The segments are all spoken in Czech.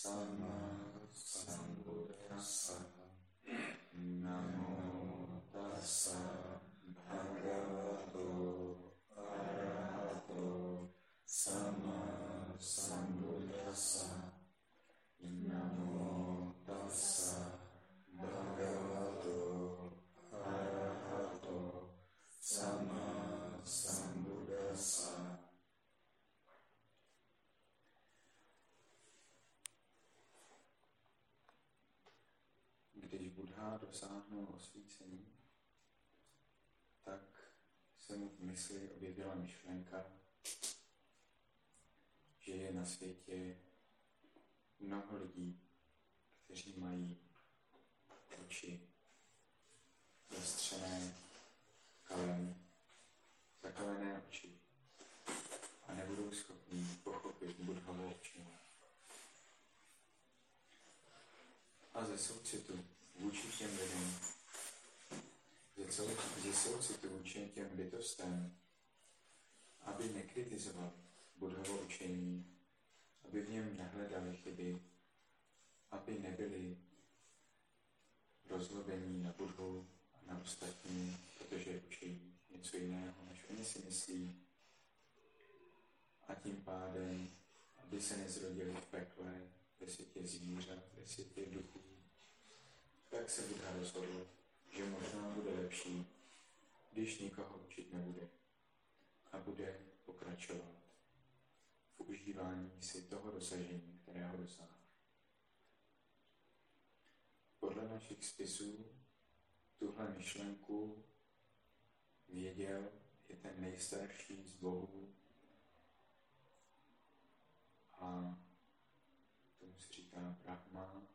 sama Dosáhnul osvícení, tak se mu v mysli objevila myšlenka, že je na světě mnoho lidí, kteří mají oči zastřené kalem, zakalené oči a nebudou schopni pochopit Budhovo učení. A ze soucitu vůči těm lidem, ze, ze soucitu vůči těm bytostem, aby nekritizovali Budhovo učení, aby v něm nehledali chyby, aby nebyli rozlobení na Budhu a na ostatní, protože učí něco jiného, než oni si myslí. A tím pádem, aby se nezrodili v pekle, ve světě zvířat, ve světě duchů, tak se Buddha rozhodl, že možná bude lepší, když nikoho učit nebude a bude pokračovat v užívání si toho dosažení, kterého dosáhl. Podle našich spisů tuhle myšlenku věděl je ten nejstarší z bohů a tomu se říká Brahma.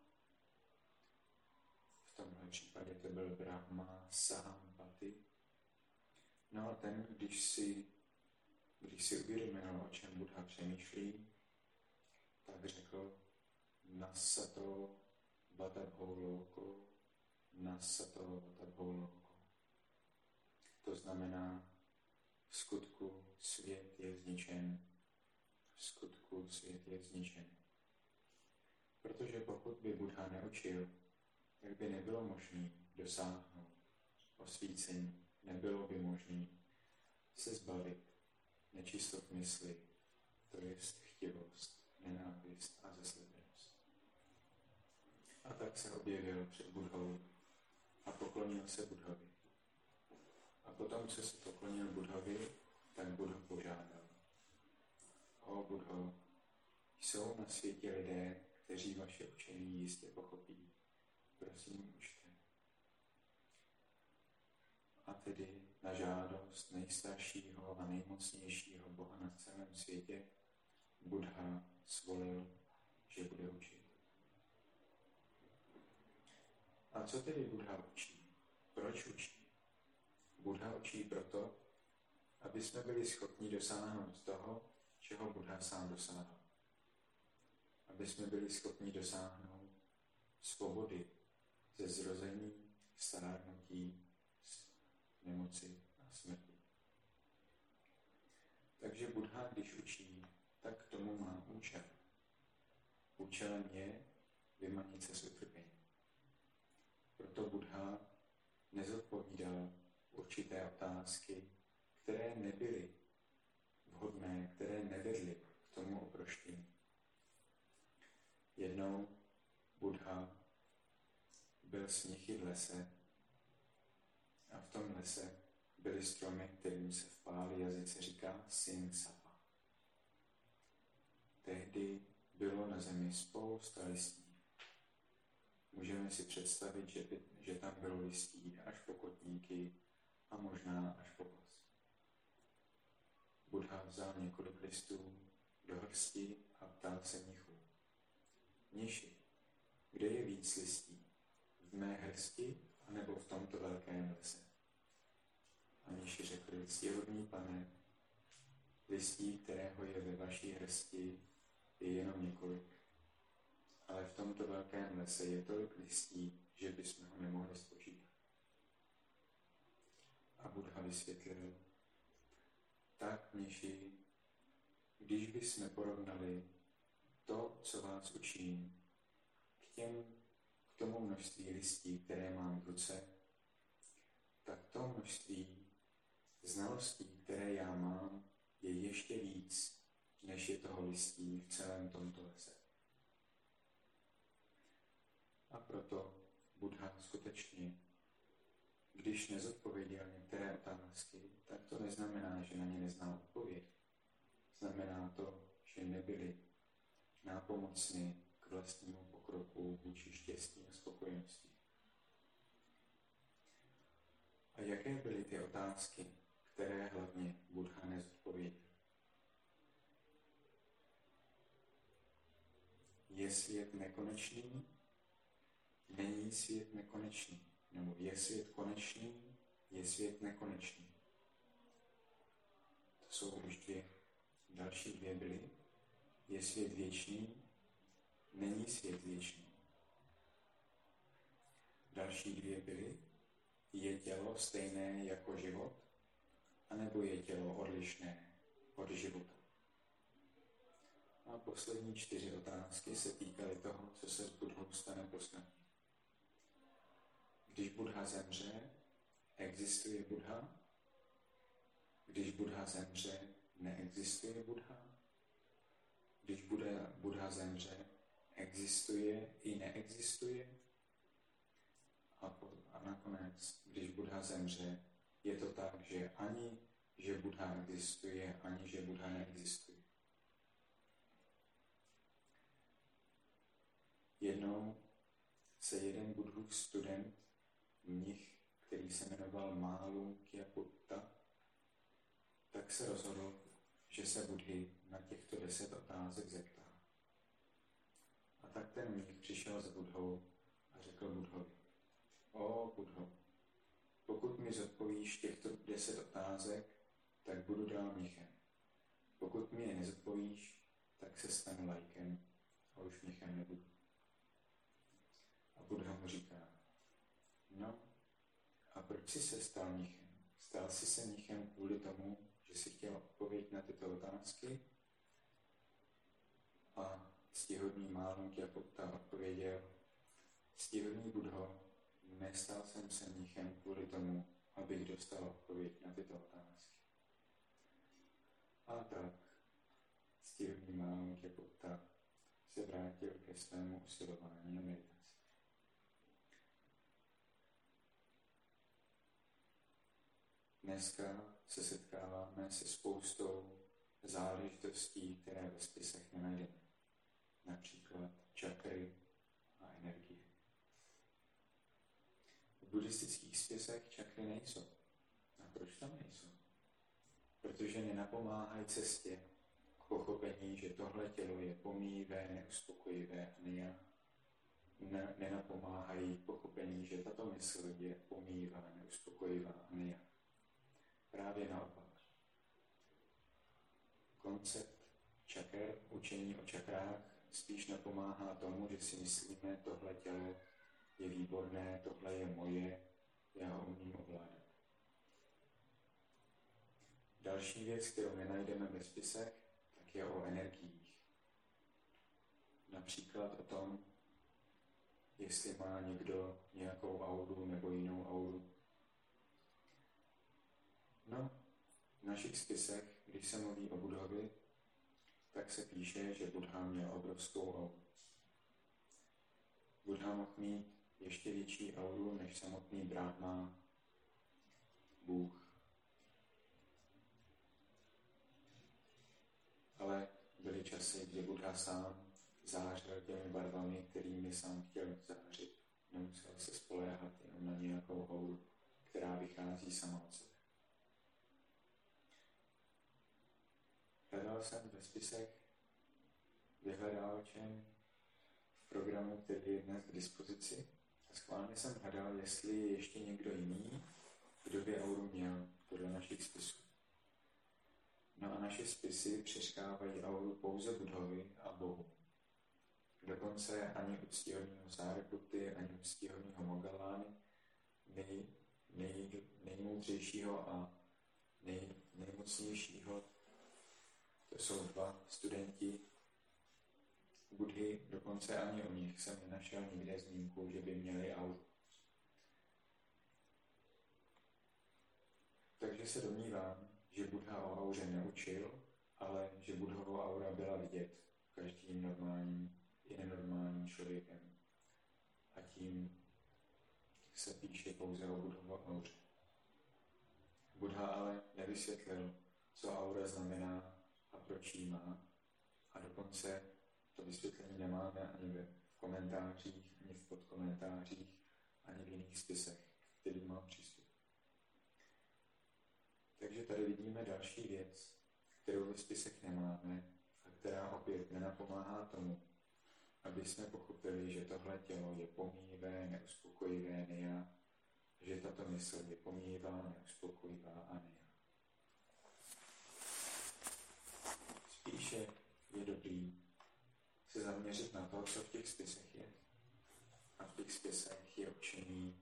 Případě to byl Brahma Sahampati. No a ten, když si, když si uvědomil, o čem Buddha přemýšlí, tak řekl Nasato Vatabholoko, Nasato Vatabholoko. To znamená, v skutku svět je zničen, v skutku svět je zničen. Protože pokud by Buddha neučil, tak by nebylo možné dosáhnout osvícení, nebylo by možné se zbavit nečistot mysli, to je chtivost, nenávist a zaslepenost. A tak se objevil před Budhou a poklonil se Budhovi. A potom, co se poklonil Budhovi, tak Budha požádal. O Budho, jsou na světě lidé, kteří vaše učení jistě pochopí. Prosím, učte. A tedy na žádost nejstaršího a nejmocnějšího Boha na celém světě Buddha svolil, že bude učit. A co tedy Buddha učí? Proč učí? Buddha učí proto, aby jsme byli schopni dosáhnout toho, čeho Buddha sám dosáhl aby jsme byli schopni dosáhnout svobody ze zrození, stárnutí, nemoci a smrti. Takže Buddha, když učí, tak k tomu má účel. Účelem je vymanit se z utrpení. Proto Buddha nezodpovídal určité otázky, které nebyly vhodné, které nevedly k tomu oproštění. Jednou byl snichy v lese a v tom lese byly stromy, kterým se v páli jazyce říká Sapa. Tehdy bylo na zemi spousta listí. Můžeme si představit, že, by, že tam bylo listí až po kotníky a možná až po pas. Buddha vzal několik listů do hrsti a ptal se mnichů. Mniši, kde je víc listí? Mé hrsti, anebo v tomto velkém lese? A mniši řekli, ctihodný pane, listí, kterého je ve vaší hrsti, je jenom několik. Ale v tomto velkém lese je tolik listí, že bychom ho nemohli spočítat. A Buddha vysvětlil, tak mniši, když bychom porovnali to, co vás učím, k, těm, tomu množství listí, které mám v ruce, tak to množství znalostí, které já mám, je ještě víc, než je toho listí v celém tomto lese. A proto Buddha skutečně, když nezodpověděl některé otázky, tak to neznamená, že na ně neznal odpověď. Znamená to, že nebyly nápomocny k vlastnímu pokroku vůči štěstí a spokojenosti. A jaké byly ty otázky, které hlavně Buddha nezodpověděl? Je svět nekonečný? Není svět nekonečný. Nebo je svět konečný? Je svět nekonečný. To jsou už dvě. Další dvě byly. Je svět věčný? Není svět věčný. Další dvě byly. Je tělo stejné jako život? A nebo je tělo odlišné od života? A poslední čtyři otázky se týkaly toho, co se s Budhou stane po smrti. Když Budha zemře, existuje Budha? Když Budha zemře, neexistuje Budha? Když Buddha, Budha zemře, existuje i neexistuje? A, po, a nakonec, když Budha zemře, je to tak, že ani, že Budha existuje, ani, že Budha neexistuje. Jednou se jeden budhův student, mnich, který se jmenoval Málu Kiaputta, tak se rozhodl, že se Budhy na těchto deset otázek zeptá. Tak ten mnich přišel za Budhou a řekl Budhovi, o Budho, pokud mi zodpovíš těchto deset otázek, tak budu dál mnichem. Pokud mi je nezodpovíš, tak se stanu lajkem a už mnichem nebudu. A Buddha mu říká, no a proč jsi se stal mnichem? Stal jsi se mnichem kvůli tomu, že jsi chtěl odpovědět na tyto otázky? A stihodný Málunk Japutta odpověděl, stihodný Budho, nestal jsem se mnichem kvůli tomu, abych dostal odpověď na tyto otázky. A tak stihodný Málunk Japutta se vrátil ke svému usilování na meditaci. Dneska se setkáváme se spoustou záležitostí, které ve spisech nenajdeme. Například čakry a energie. V buddhistických spisech čakry nejsou. A proč tam nejsou? Protože nenapomáhají cestě k pochopení, že tohle tělo je pomíjivé, neuspokojivé a nejak. Ne, nenapomáhají pochopení, že tato mysl je pomíjivá, neuspokojivá a nejak. Právě naopak. Koncept čaker, učení o čakrách, spíš napomáhá tomu, že si myslíme, tohle tělo je výborné, tohle je moje, já ho umím ovládat. Další věc, kterou nenajdeme ve spisech, tak je o energiích. Například o tom, jestli má někdo nějakou auru nebo jinou auru. No, v našich spisech, když se mluví o Budhovi, tak se píše, že Budha měl obrovskou auru. Budha mohl mít ještě větší auru než samotný Brahma, Bůh. Ale byly časy, kdy Budha sám zářil těmi barvami, kterými sám chtěl zářit. Nemusel se spoléhat jenom na nějakou auru, která vychází sama od sebe. Hledal jsem ve spisech vyhledávačem v programu, který je dnes k dispozici. A schválně jsem hledal, jestli je ještě někdo jiný, kdo by auru měl podle našich spisů. No a naše spisy přeškávají auru pouze Budhovi a Bohu. Dokonce ani úctíhodného Sáriputy, ani úctíhodného Mogalány, nej, nej, nejmoudřejšího a nej, nejmocnějšího to jsou dva studenti Budhy dokonce ani o nich jsem nenašel nikde zmínku, že by měli auru. Takže se domnívám, že Buddha o auře neučil, ale že Budhovo aura byla vidět každým normálním i nenormálním člověkem. A tím se píše pouze o Budhovo auře. Buddha ale nevysvětlil, co aura znamená a proč jí má. A dokonce to vysvětlení nemáme ani v komentářích, ani v podkomentářích, ani v jiných spisech, který má přístup. Takže tady vidíme další věc, kterou ve spisech nemáme a která opět nenapomáhá tomu, aby jsme pochopili, že tohle tělo je pomíjivé, neuspokojivé, nejá, že tato mysl je pomíjivá, neuspokojivá a nejá. Je dobrý se zaměřit na to, co v těch spisech je. A v těch spisech je učení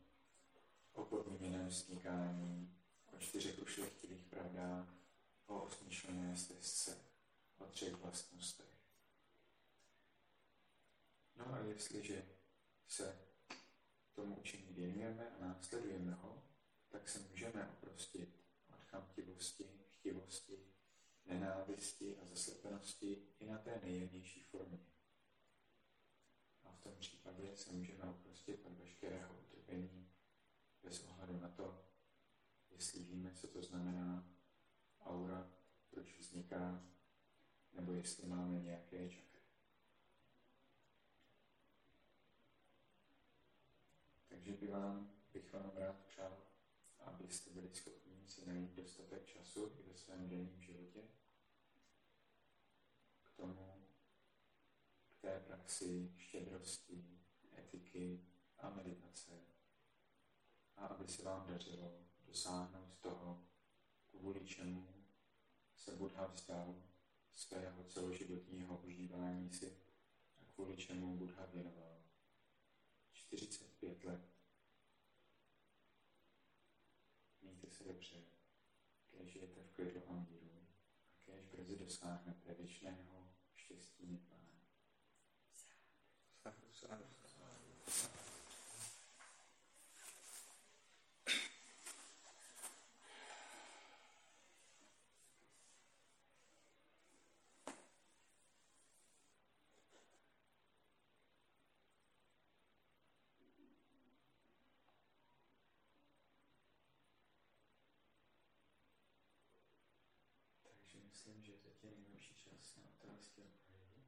o podmíněném sníkání, o čtyřech ušlechtilých pravdách, o osmýšlené stezce, o třech vlastnostech. No a jestliže se tomu učení věnujeme a následujeme ho, tak se můžeme oprostit od chamtivosti, chtivosti, nenávisti a zaslepenosti i na té nejjemnější formě. A v tom případě se můžeme oprostit od veškerého utrpení bez ohledu na to, jestli víme, co to znamená aura, proč vzniká, nebo jestli máme nějaké čakry. Takže by vám, bych vám rád přál, abyste byli schopni si najít dostatek času i ve svém denním životě k tomu, k té praxi štědrosti, etiky a meditace. A aby se vám dařilo dosáhnout toho, kvůli čemu se Buddha vzdal svého celoživotního užívání si a kvůli čemu Buddha věnoval 45 let. Se dobře, kež žijete v klidu a míru a kež brzy dosáhnete věčného štěstí nirvány. Sádu, sádu, sádu. Myslím, že teď je nejlepší čas na otázky a odpovědi.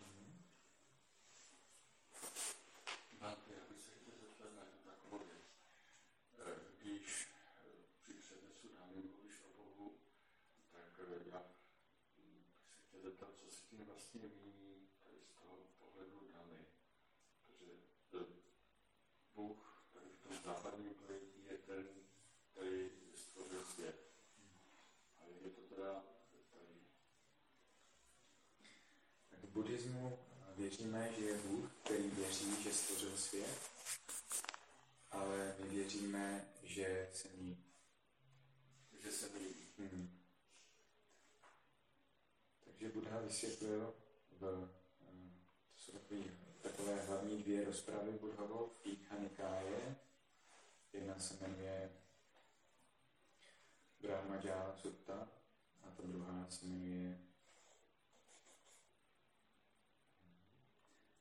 Mhm. Máte, já bych se chtěl zeptat na takovou věc. Eh, když eh, při přednesu dámy mluvíš o Bohu, tak eh, já bych se chtěl zeptat, co si tím vlastně míní tady z toho pohledu dámy. Protože Bůh tady v tom západním pojetí je ten, který stvořil svět je to teda tady. Tak v buddhismu věříme, že je Bůh, který věří, že stvořil svět, ale my věříme, že se mí. Že se mí. Hmm. Takže Buddha vysvětlil v, eh, to jsou takové, takové hlavní dvě rozpravy Buddhavou v Nikáje. Jedna se jmenuje Brahmajala Sutta a ta druhá se jmenuje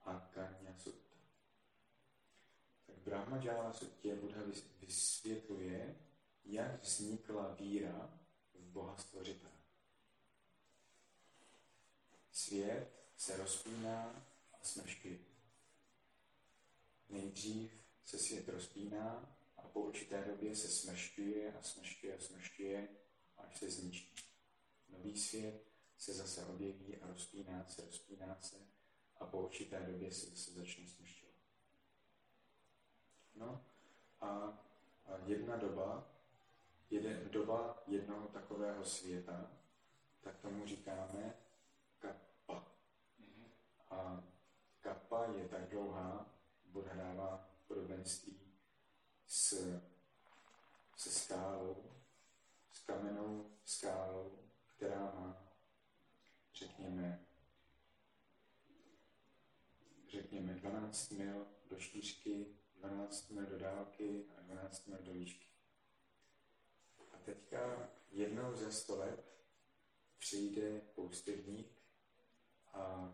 Akanya Sutta. Tak Brahmajala Sutta Buddha vysvětluje, jak vznikla víra v Boha Stvořitele. Svět se rozpíná a smršky. Nejdřív se svět rozpíná a po určité době se smršťuje a smršťuje a smršťuje, až se zničí. Nový svět se zase objeví a rozpíná se, rozpíná se a po určité době se zase začne smršťovat. No a, a jedna doba, jeden, doba jednoho takového světa, tak tomu říkáme kappa. A kappa je tak dlouhá, Buddha dává podobenství s, se skálou, s kamenou skálou, která má, řekněme, řekněme 12 mil do šířky, 12 mil do dálky a 12 mil do výšky. A teďka jednou za sto let přijde poustevník a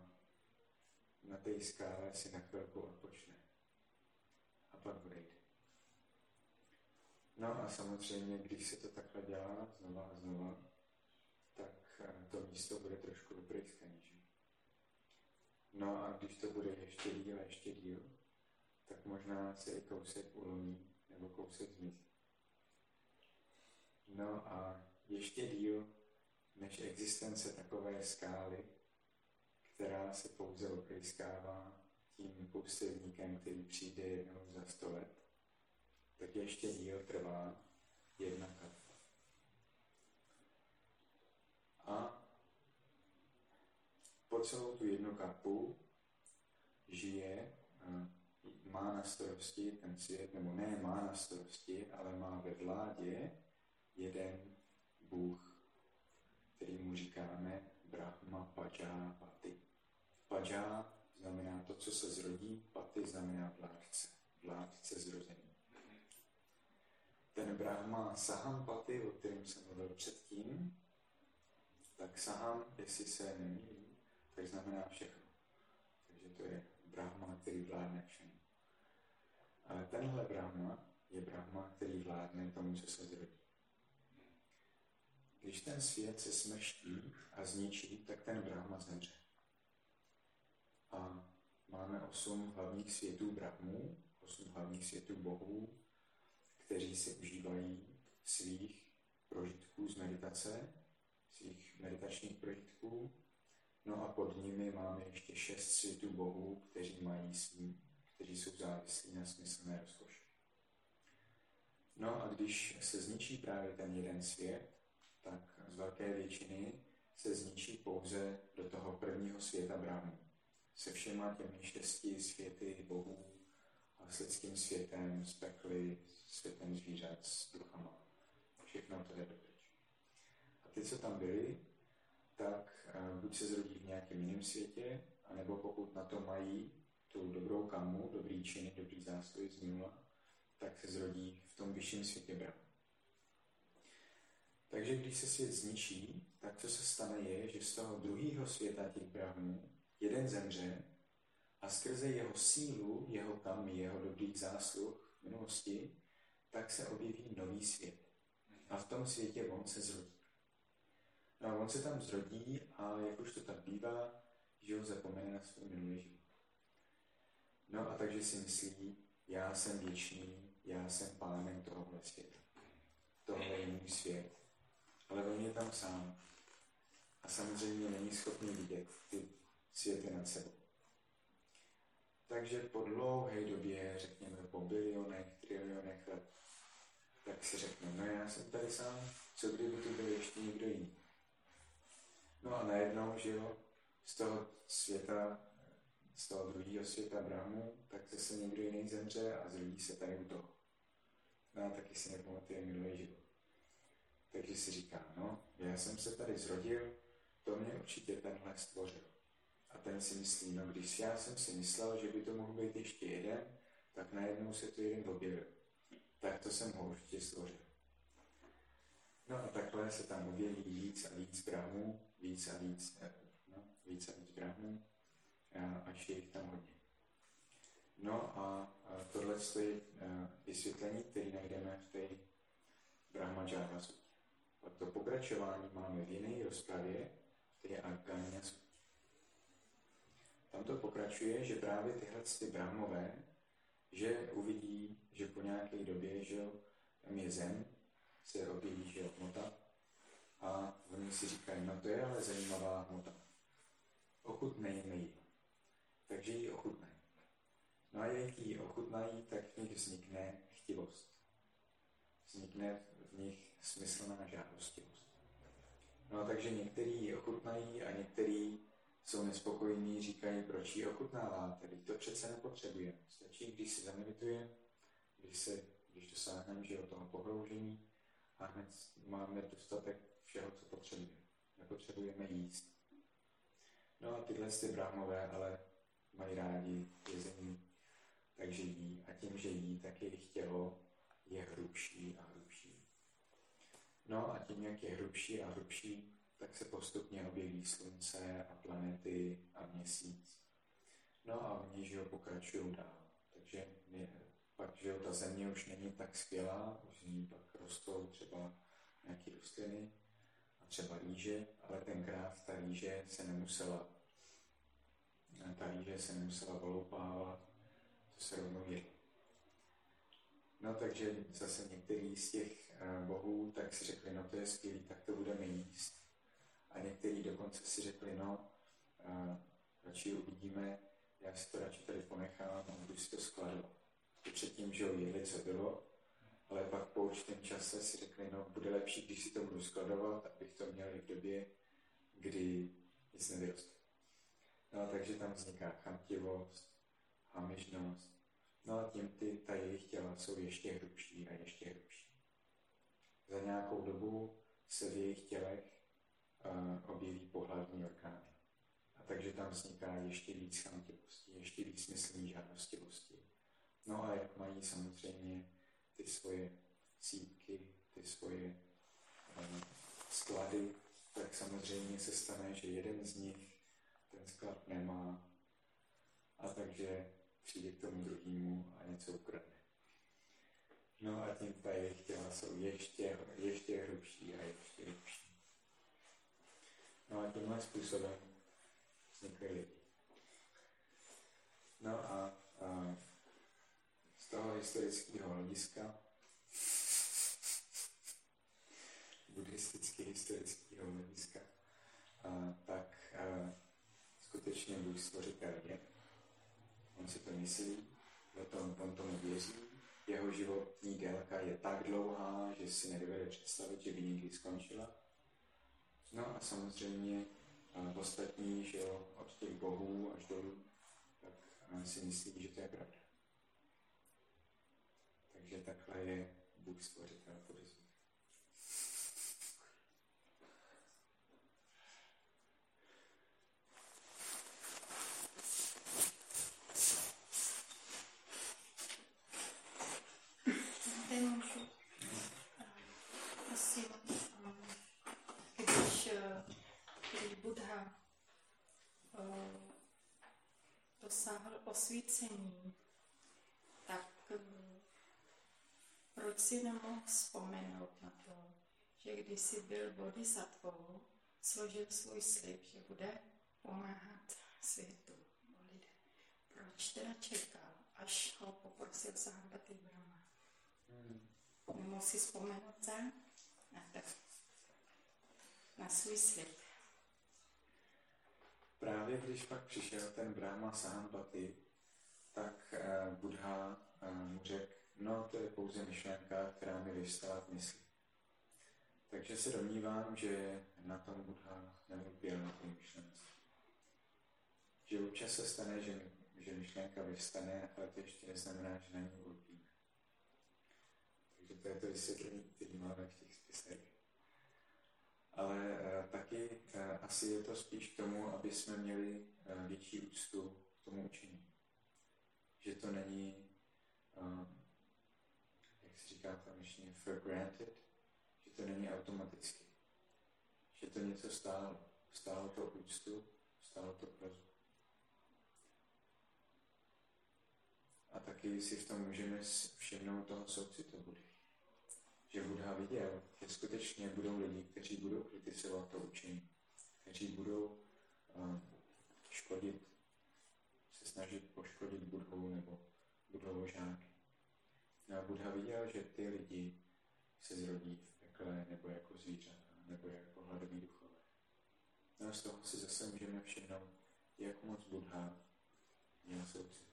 na té skále si na chvilku odpočne. A pak odejde. No a samozřejmě, když se to takhle dělá znova a znova, tak eh, to místo bude trošku vyprejskané, že? No a když to bude ještě díl a ještě díl, tak možná se i kousek ulomí nebo kousek zmizí. No a ještě díl než existence takové skály, která se pouze oprejskává tím poustevníkem, který přijde jednou za sto let, tak ještě díl trvá jedna kapka. A po celou tu jednu kapu žije, má na starosti ten svět, nebo ne má na starosti, ale má ve vládě jeden Bůh, který mu říkáme Brahma Pajapati. Paja znamená to, co se zrodí, Pati znamená vládce, vládce zrozený. Ten Brahma Sahampati, o kterém jsem mluvil předtím, tak Saham, jestli se nemýlím, tak znamená všechno. Takže to je Brahma, který vládne všem. Ale tenhle Brahma je Brahma, který vládne tomu, co se zrodí. Když ten svět se smrští a zničí, tak ten Brahma zemře. A máme osm hlavních světů Brahmů, osm hlavních světů bohů, kteří si užívají svých prožitků z meditace, svých meditačních prožitků. No a pod nimi máme ještě šest světů bohů, kteří mají svý, kteří jsou závislí na smyslné rozkoši. No a když se zničí právě ten jeden svět, tak z velké většiny se zničí pouze do toho prvního světa bránu. Se všema těmi šesti světy bohů a s lidským světem, s pekly, světem zvířat, s duchama. Všechno to je dopryč. A ty, co tam byli, tak uh, buď se zrodí v nějakém jiném světě, anebo pokud na to mají tu dobrou kamu, dobrý činy, dobrý zásluhy z minula, tak se zrodí v tom vyšším světě bránu. Takže když se svět zničí, tak co se stane je, že z toho druhého světa těch brahmů jeden zemře a skrze jeho sílu, jeho kamy, jeho dobrých zásluh minulosti, tak se objeví nový svět. A v tom světě on se zrodí. No a on se tam zrodí a jak už to tak bývá, že ho zapomene na svůj minulý život. No a takže si myslí, já jsem věčný, já jsem pánem tohohle světa. Tohle je můj svět ale on je tam sám. A samozřejmě není schopný vidět ty světy nad sebou. Takže po dlouhé době, řekněme po bilionech, trilionech let, tak si řekne, no já jsem tady sám, co kdyby tu byl ještě někdo jiný. No a najednou, že jo, z toho světa, z toho druhého světa Brahmu, tak zase někdo jiný zemře a zrodí se tady u toho. No a taky si nepamatuje minulý život. Takže si říká, no, já jsem se tady zrodil, to mě určitě tenhle stvořil. A ten si myslí, no když já jsem si myslel, že by to mohl být ještě jeden, tak najednou se tu jeden objevil. Tak to jsem ho určitě stvořil. No a takhle se tam objeví víc a víc brahmů, víc a víc, eh, no, víc a víc brahmů, až je jich tam hodně. No a tohle je vysvětlení, které najdeme v té Brahma Javasu. Pak to pokračování máme v jiné rozpravě, to je Arkánia Tam to pokračuje, že právě tyhle ty brahmové, že uvidí, že po nějaké době, že tam je zem, se objeví, že hmota, a oni si říkají, no to je ale zajímavá hmota. Ochutnejme ji. Takže ji ochutnají. No a jak ji ochutnají, tak v nich vznikne chtivost. Vznikne v nich smyslná žádostivost. No a takže některý ji ochutnají a některý jsou nespokojení, říkají, proč ji ochutnáváte, teď to přece nepotřebuje. Stačí, když si zamedituje, když, se, když dosáhneme že toho pohroužení a hned máme dostatek všeho, co potřebujeme. Nepotřebujeme jíst. No a tyhle ty bráhmové ale mají rádi jezení, takže jí. A tím, že jí, tak jejich tělo je hrubší a hrubší. No a tím, jak je hrubší a hrubší, tak se postupně objeví slunce a planety a měsíc. No a oni, že ho pokračují dál. Takže my, pak, že ta země už není tak skvělá, už z ní pak rostou třeba nějaké rostliny a třeba rýže, ale tenkrát ta rýže se nemusela ta rýže se nemusela voloupávat, to se rovnou jedlo. No takže zase některý z těch uh, bohů tak si řekli, no to je skvělý, tak to budeme jíst. A některý dokonce si řekli, no uh, radši uvidíme, já si to radši tady ponechám a budu si to skladovat. I předtím, že ho jedli, co bylo, ale pak po určitém čase si řekli, no bude lepší, když si to budu skladovat, abych to měl i v době, kdy nic nevyroste. No, takže tam vzniká chamtivost, hamižnost. No a tím ty, ta jejich těla jsou ještě hrubší a ještě hrubší. Za nějakou dobu se v jejich tělech uh, objeví pohlavní orgány. A takže tam vzniká ještě víc chamtivosti, ještě víc myslení žádostivosti. No a jak mají samozřejmě ty svoje sípky, ty svoje um, sklady, tak samozřejmě se stane, že jeden z nich sklad nemá a takže přijde k tomu druhému a něco ukradne. No a tím ta jejich těla jsou ještě, ještě hrubší a ještě hrubší. No a tímhle způsobem vznikly lidi. No a, a z toho historického hlediska, buddhisticky historického hlediska, a, tak a, skutečně Bůh stvořitel je. On si to myslí, o tom, on tomu věří. Jeho životní délka je tak dlouhá, že si nedovede představit, že by někdy skončila. No a samozřejmě ostatní, že jo, od těch bohů až dolů, tak si myslí, že to je pravda. Takže takhle je Bůh stvořitel buddhismu. Osvícení, tak eh, proč si nemohl vzpomenout na to, že když jsi byl bodhisattvou, složil svůj slib, že bude pomáhat světu, lidem. Proč teda čekal, až ho poprosil Sahagati Brahma? Hmm. Nemohl si vzpomenout sám na, to, na svůj slib. Právě když pak přišel ten Brahma Sahampati, tak uh, Buddha uh, mu řekl, no to je pouze myšlenka, která mi vystala v mysli. Takže se domnívám, že na tom Buddha neulpěl na tom myšlence. Že občas se stane, že, že myšlenka vystane, ale to ještě neznamená, že na ní ulpíme. Takže to je to vysvětlení, které máme v těch spisech. Ale uh, taky asi je to spíš k tomu, aby jsme měli větší úctu k tomu učení že to není, um, jak se říká ta myšlení, for granted, že to není automaticky. Že to něco stálo. Stálo to úctu, stálo to prozbu. A taky si v tom můžeme všimnout toho soucitu Budy. Že Buddha viděl, že skutečně budou lidi, kteří budou kritizovat to učení, kteří budou um, škodit snažit poškodit Budhu nebo Budhovo žáky. No a Budha viděl, že ty lidi se zrodí v pekle nebo jako zvířata, nebo jako hladoví duchové. No a z toho si zase můžeme všimnout, jak moc Budha měl soucit.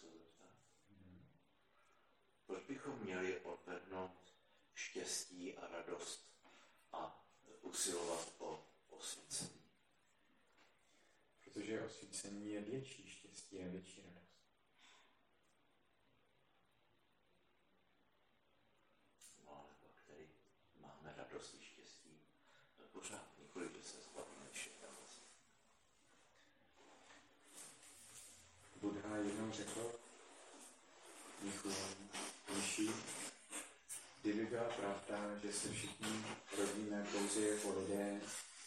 Se zeptat? Proč bychom měli odvednout štěstí a radost a usilovat o osvícení? Protože osvícení je větší štěstí a větší radost. No ale pak tedy máme radost i štěstí. No pořád nikoli, že se zbavíme všech radosti. Buddha jednou řekl Mnichu Mniši, kdyby byla pravda, že se všichni rodíme pouze jako lidé,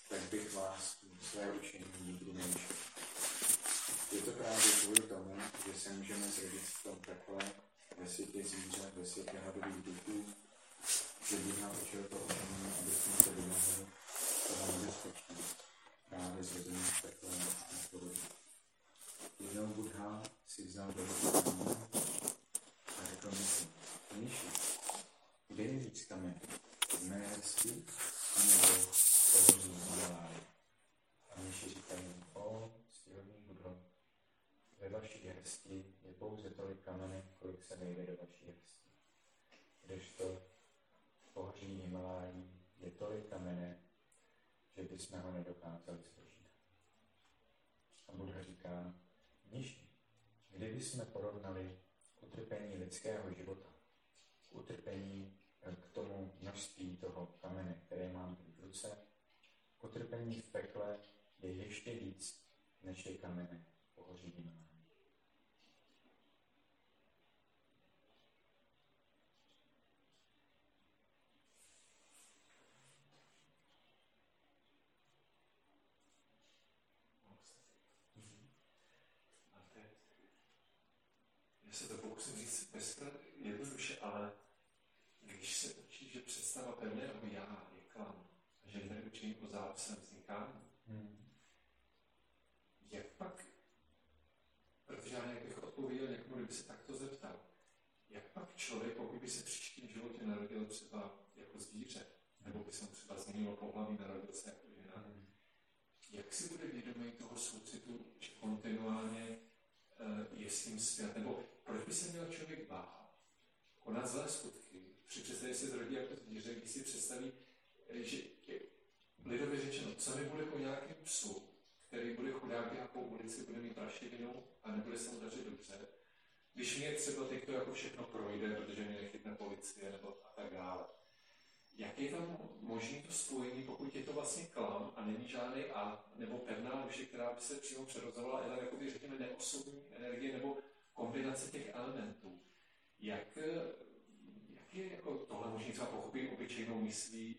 tak bych vás své učení nikdy neučil. Je to právě kvůli tomu, že se můžeme zrodit v tom pekle, ve světě zvířat, ve světě hadových duchů, že Buddha učil to učení, aby jsme se vymohli toho nebezpečí, právě zrození v pekle a podobně. Jednou Buddha si vzal do a řekl mi si, Mniši, kde je víc kamen? V mé hrsti, anebo pohoří Himaláje? A Mniši říkají, o, stíhodný Budho, ve vaší hrsti je pouze tolik kamene, kolik se vejde do vaší hrsti. Kdežto pohoří Himalájí je tolik kamene, že bychom ho nedokázali složit. A Buddha říká, Mniši, kdyby jsme porovnali utrpení lidského života utrpení k tomu množství toho kamene, které mám v ruce, utrpení v pekle je ještě víc, než je kamene pohoří teď, já se to pokusím říct bez jednoduše, ale když se učí, že představa pevného já je klam, a že neučení o závisem vznikání, Hmm. jak pak, protože já nějak bych odpověděl někomu, kdyby se takto zeptal, jak pak člověk, pokud by se příštím životě narodil třeba jako zvíře, nebo by se mu třeba změnilo pohlaví, narodil se jako žena, jak si bude vědomý toho soucitu, že kontinuálně uh, je s tím svět, nebo proč by se měl člověk bát? Konat zlé skutky, při představě se zrodí jako zvíře, když si představí, že lidově řečeno, co mi bude po nějakém psu, který bude chudák běhat po ulici, bude mít rašivinu a nebude se mu dařit dobře, když mě třeba teď to jako všechno projde, protože mě nechytne policie nebo a tak dále. Jak je tam možné to spojení, pokud je to vlastně klam a není žádný a nebo pevná duše, která by se přímo přerozovala, ale jakoby řekněme neosobní energie nebo kombinace těch elementů. Jak, je jako tohle možné třeba pochopit obyčejnou myslí,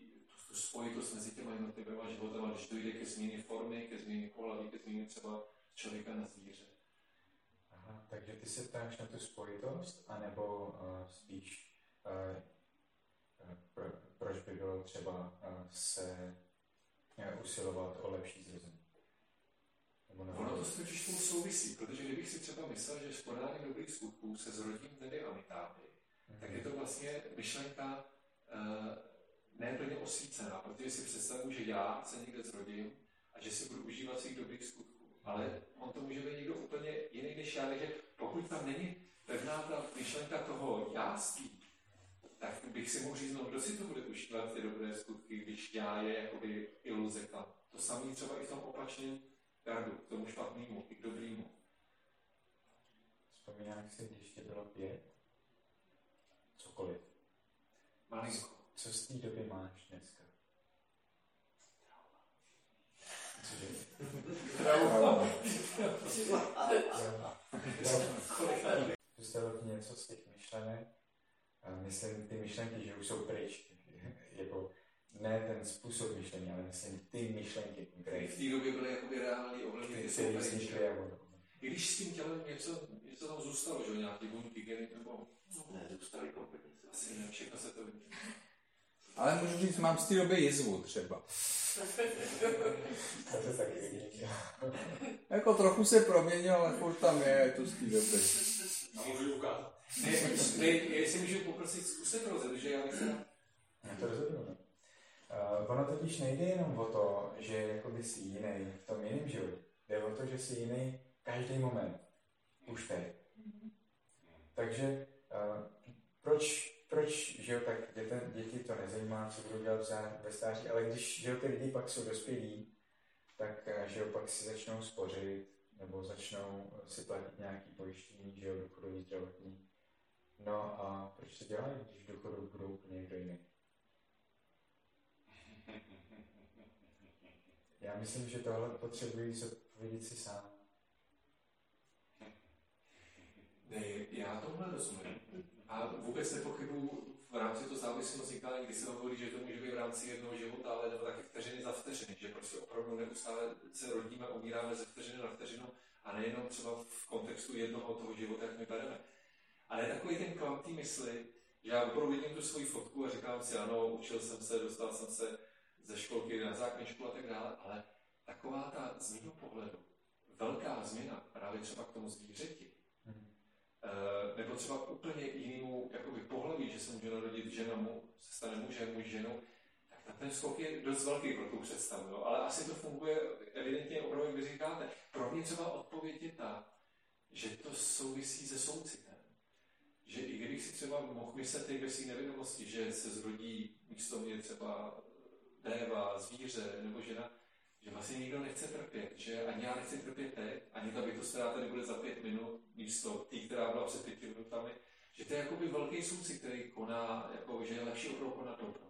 tu, spojitost mezi těma jednotlivými životama, když dojde ke změně formy, ke změně pohlaví, ke změně třeba člověka na zvíře. Aha, takže ty se ptáš na tu spojitost, anebo uh, spíš, uh, pro, proč by bylo třeba uh, se uh, usilovat o lepší zrození? Ono to s totiž spolu souvisí, protože kdybych si třeba myslel, že s podáním dobrých skutků se zrodím tedy amitáby, tak je to vlastně myšlenka uh, neplně osvícená, protože si představuji, že já se někde zrodím a že si budu užívat svých dobrých skutků. Ale on to může být někdo úplně jiný než já, takže pokud tam není pevná ta myšlenka toho jáství, tak bych si mohl říct, no kdo si to bude užívat ty dobré skutky, když já je jakoby iluze tam. To samé třeba i v tom opačném gardu, k tomu špatnému, i k dobrému. Vzpomínáš si, když tě bylo pět? Cokoliv. Malinko. Co z té doby máš dneska? Cože? Trauma. Zůstalo ti něco z těch myšlenek? A myslím ty myšlenky, že už jsou pryč. jako ne ten způsob myšlení, ale myslím ty myšlenky Které konkrétně. v té době byly jakoby reální, ovlivněny Ty, jsou vznikly jako I když s tím tělem něco, něco tam zůstalo, že nějaký buňky, geny, nebo Ne, zůstaly kompletně. asi ne, všechno se to vymění. Ale můžu říct, mám z té doby jizvu třeba. To taky vidí. Jako trochu se proměnil, ale furt tam je, je to z té doby. A můžu ukázat. Ne, ne, jestli můžu poprosit, zkuste to rozjet, že já bych se... Já to rozhodnu. Uh, ono totiž nejde jenom o to, že jakoby jsi jiný v tom jiném životě. Jde o to, že jsi jiný každý moment. Už teď. takže uh, proč, proč, že jo, tak děte, děti to nezajímá, co budou dělat ve stáří, ale když, že jo, ty lidi pak jsou dospělí, tak, eh, že jo, pak si začnou spořit, nebo začnou si platit nějaký pojištění, že jo, důchodový zdravotní. No a proč to dělají, když důchodu budou úplně někdo jiný? Já myslím, že tohle potřebují zodpovědět si sám. Ne, já tohle rozumím. A vůbec nepochybuju v rámci toho závislého vznikání, kdy se hovorí, že to může být v rámci jednoho života, ale nebo taky vteřiny za vteřiny, že prostě opravdu neustále se rodíme, umíráme ze vteřiny na vteřinu a nejenom třeba v kontextu jednoho toho života, jak my bereme. Ale takový ten klam té mysli, že já opravdu vidím tu svoji fotku a říkám si, ano, učil jsem se, dostal jsem se ze školky na základní školu a tak dále, ale taková ta z mého pohledu velká změna právě třeba k tomu zvířeti, nebo třeba úplně jinému jakoby pohlaví, že se může narodit žena, mu, se stane mužem, muž ženou, tak ten skok je dost velký pro tu představu, no? ale asi to funguje evidentně opravdu, jak vy říkáte. Pro mě třeba odpověď je ta, že to souvisí se soucitem. Že i když si třeba mohl myslet ve své nevědomosti, že se zrodí místo mě třeba déva, zvíře nebo žena, že vlastně nikdo nechce trpět, že ani já nechci trpět teď, ani ta bytost, která tady bude za pět minut, místo té, která byla před pěti minutami, že to je jakoby velký soucit, který koná, jako, že je lepší opravdu konat dobro.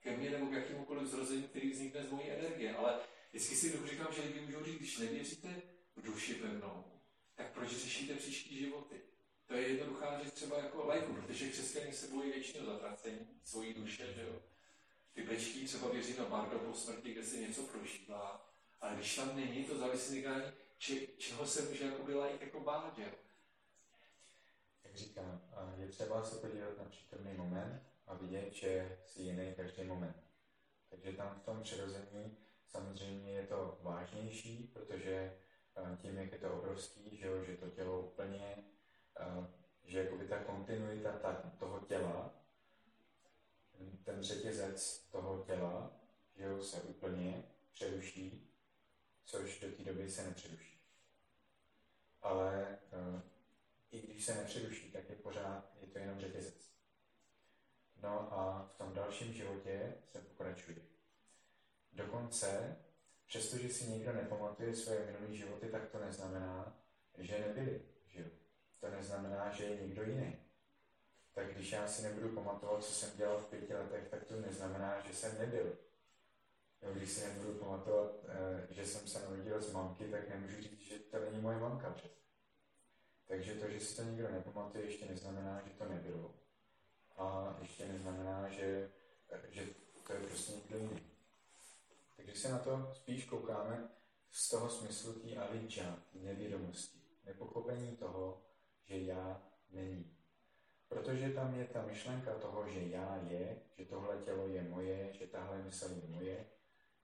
Ke mně nebo k jakémukoliv zrození, který vznikne z mojí energie. Ale vždycky si duchu říkám, že lidi můžou říct, když nevěříte v duši pevnou, tak proč řešíte příští životy? To je jednoduchá říct třeba jako lajku, protože křesťané se bojí většinou zatracení svojí duše, že jo? Ty třeba věří na bardo po smrti, kde se něco prožívá, ale když tam není to zavisnikání, če, čeho se může jako lajk jako jo? Jak říkám, je třeba se podívat na přítomný moment a vidět, že si jiný každý moment. Takže tam v tom přirození samozřejmě je to vážnější, protože tím, jak je to obrovský, že, že to tělo úplně, že jakoby ta kontinuita ta, toho těla ten řetězec toho těla, že jo, se úplně přeruší, což do té doby se nepřeruší. Ale uh, i když se nepřeruší, tak je pořád, je to jenom řetězec. No a v tom dalším životě se pokračuje. Dokonce, přestože si někdo nepamatuje svoje minulé životy, tak to neznamená, že nebyly. Že? To neznamená, že je někdo jiný tak když já si nebudu pamatovat, co jsem dělal v pěti letech, tak to neznamená, že jsem nebyl. Jo, když si nebudu pamatovat, eh, že jsem se narodil z mamky, tak nemůžu říct, že to není moje mamka. Takže to, že si to nikdo nepamatuje, ještě neznamená, že to nebylo. A ještě neznamená, že, že to je prostě někdo jiný. Takže se na to spíš koukáme z toho smyslu té avidža, nevědomosti, nepochopení toho, že já není. Protože tam je ta myšlenka toho, že já je, že tohle tělo je moje, že tahle mysl je moje,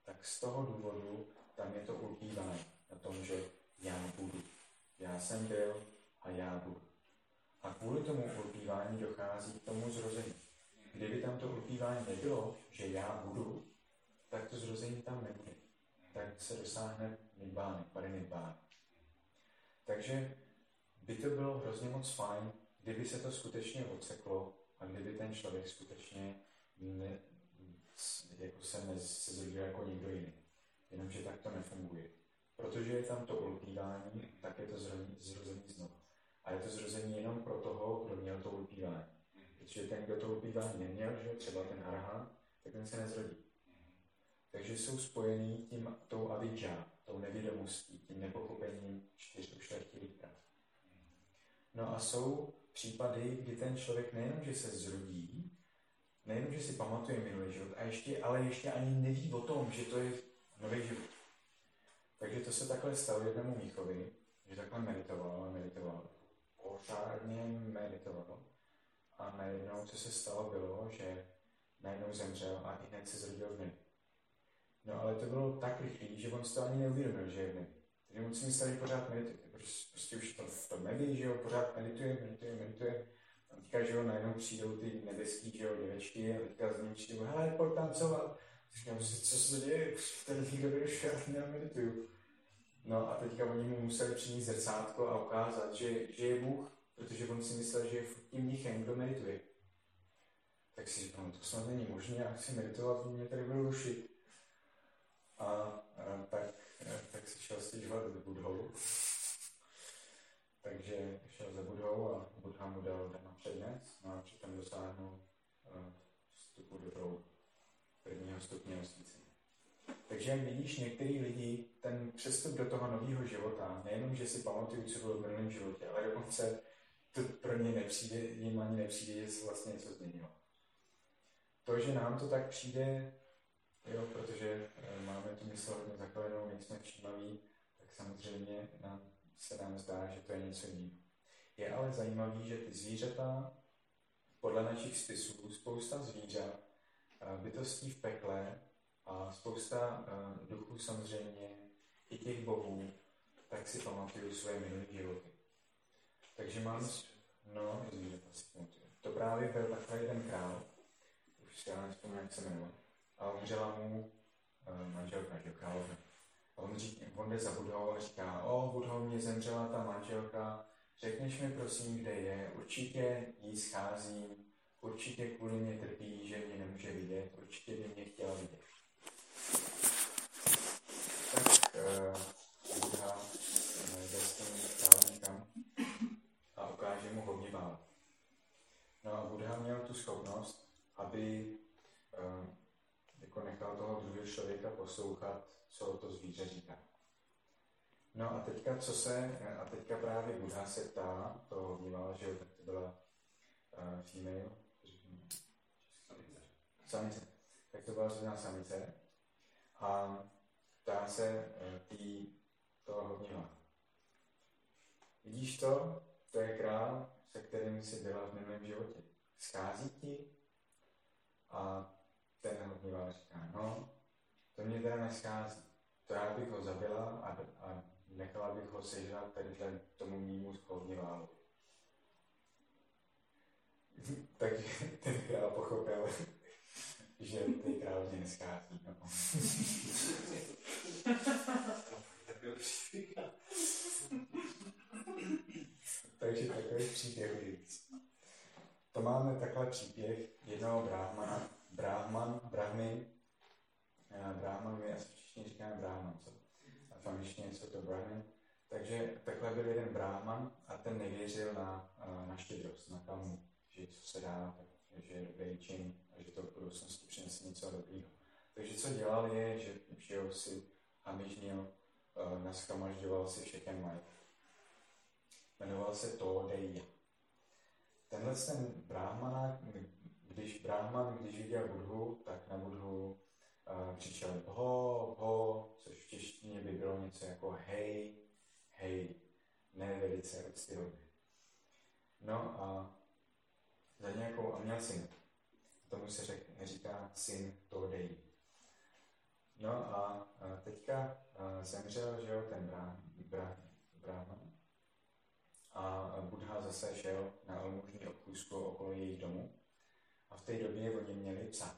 tak z toho důvodu tam je to ulpívání na tom, že já budu. Já jsem byl a já budu. A kvůli tomu ulpívání dochází k tomu zrození. Kdyby tam to ulpívání nebylo, že já budu, tak to zrození tam nebude. Tak se dosáhne nidbány, parinidbány. Takže by to bylo hrozně moc fajn, kdyby se to skutečně odseklo a kdyby ten člověk skutečně ne, jako se, ne, se zrodil jako někdo jiný. Jenomže tak to nefunguje. Protože je tam to ulpívání, tak je to zrození, zrození znovu. A je to zrození jenom pro toho, kdo měl to ulpívání. Protože ten, kdo to ulpívání neměl, že třeba ten arhant, tak ten se nezrodí. Takže jsou spojený tím, tou avidžá, tou nevědomostí, tím nepochopením čtyř ušlechtilých prav. No a jsou případy, kdy ten člověk nejenom, že se zrodí, nejenom, že si pamatuje minulý život, a ještě, ale ještě ani neví o tom, že to je nový život. Takže to se takhle stalo jednomu Míchovi, že takhle meditoval a meditoval. Pořádně meditoval. A najednou, co se stalo, bylo, že najednou zemřel a i hned se zrodil v nebi. No ale to bylo tak rychlé, že on si to ani neuvědomil, že je v nebi. On si myslel, že pořád medituje prostě už to v tom neví, že jo, pořád medituje, medituje, medituje. A teďka, že jo, najednou přijdou ty nebeský, že jo, děvečky a teďka z něj přijdou, hele, pojď tancovat. Říkám si, co se děje, v ten chvíli bych já medituju. No a teďka oni mu museli přinést zrcátko a ukázat, že, že je Bůh protože on si myslel, že je tím mnichem, kdo medituje. Tak si říkal, no to snad není možné, já chci meditovat, mě tady budou rušit. A, a tak, tak šel stěžovat do Budhou. Takže šel za Budhou a Budha mu dal dama přednes, no a přitom dosáhnul uh, vstupu do proudu prvního stupně osvícení. Takže vidíš, některý lidi ten přestup do toho nového života, nejenom, že si pamatují, co bylo v minulém životě, ale dokonce to pro ně nepřijde, jim ani nepřijde, že se vlastně něco změnilo. To, že nám to tak přijde, jo, protože eh, máme tu mysl hodně zaklenou, nejsme všímaví, tak samozřejmě nám, se nám zdá, že to je něco jiného. Je ale zajímavé, že ty zvířata, podle našich spisů, spousta zvířat, eh, bytostí v pekle a spousta uh, duchů samozřejmě, i těch bohů, tak si pamatuju svoje minulé životy. Takže mám, no, zvířata si pamatuju. To právě byl takový jeden král, už si já nespomínám, jak se jmenoval, a umřela mu uh, manželka, že. A on, řík, on jde za Budhou a říká, o, Budhou, mě zemřela ta manželka, řekneš mi prosím, kde je, určitě jí scházím, určitě kvůli mě trpí, že mě nemůže vidět, určitě by mě chtěla vidět. Tak uh, Buddha jde s tím a ukáže mu hodně. No a Buddha měl tu schopnost, aby uh, jako nechal toho druhého člověka poslouchat, co to zvíře říká. No a teďka, co se, a teďka právě Buddha se ptá, to vnímala, že to byla uh, female, samice. Tak to byla zrovna samice. A ptá se uh, tý toho hodnila. Vidíš to? To je král, se kterým jsi byla v minulém životě. Schází ti? A ten hodnivá říká, no, to mě teda neschází. To já bych ho zabila a, a nechala bych ho sežrat tady ten, tomu mýmu hodniválu. Takže ten král pochopil, že ty královně neschází. No. Takže takový příběh víc. To máme takhle příběh jednoho brahmana, brahman, brahmin, brahman, my asi všichni říkáme brahman, co? A v angličtině co to brahmin. Takže takhle byl jeden brahman a ten nevěřil na, na štědrost, na kamu, že co se dá, že je čin a že to v budoucnosti přinese něco dobrého. Takže co dělal je, že, že si hamižnil, naskamažďoval si všechen majetek. Jmenoval se to Deja. Tenhle ten brahmana, když brahman, když viděl Budhu, tak na Budhu uh, křičel ho, ho, což v češtině by bylo něco jako hej, hej, ne velice úctyhodné. No a za nějakou, a měl syn. Tomu se řek, říká syn Todej. No a, a teďka a zemřel, že jo, ten brahman. A Buddha zase šel na almužní obchůzku okolo jejich domu. A v té době oni měli psa.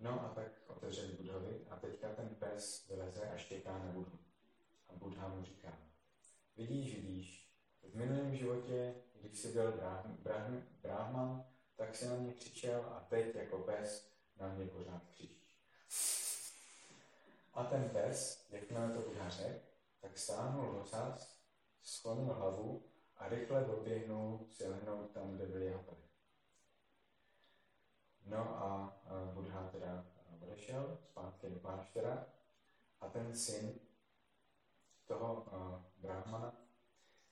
No a tak otevřeli Budhovi a teďka ten pes vyleze a štěká na Budhu. A Buddha mu říká, vidíš, vidíš, v minulém životě, když jsi byl brahman, brahman, tak si na mě křičel a teď jako pes na mě pořád křičíš. A ten pes, jakmile to Buddha řekl, tak stáhnul ocas, sklonil hlavu a rychle doběhnul si lehnout tam, kde byl jeho pes. No a Buddha teda odešel zpátky do kláštera a ten syn toho uh, brahmana,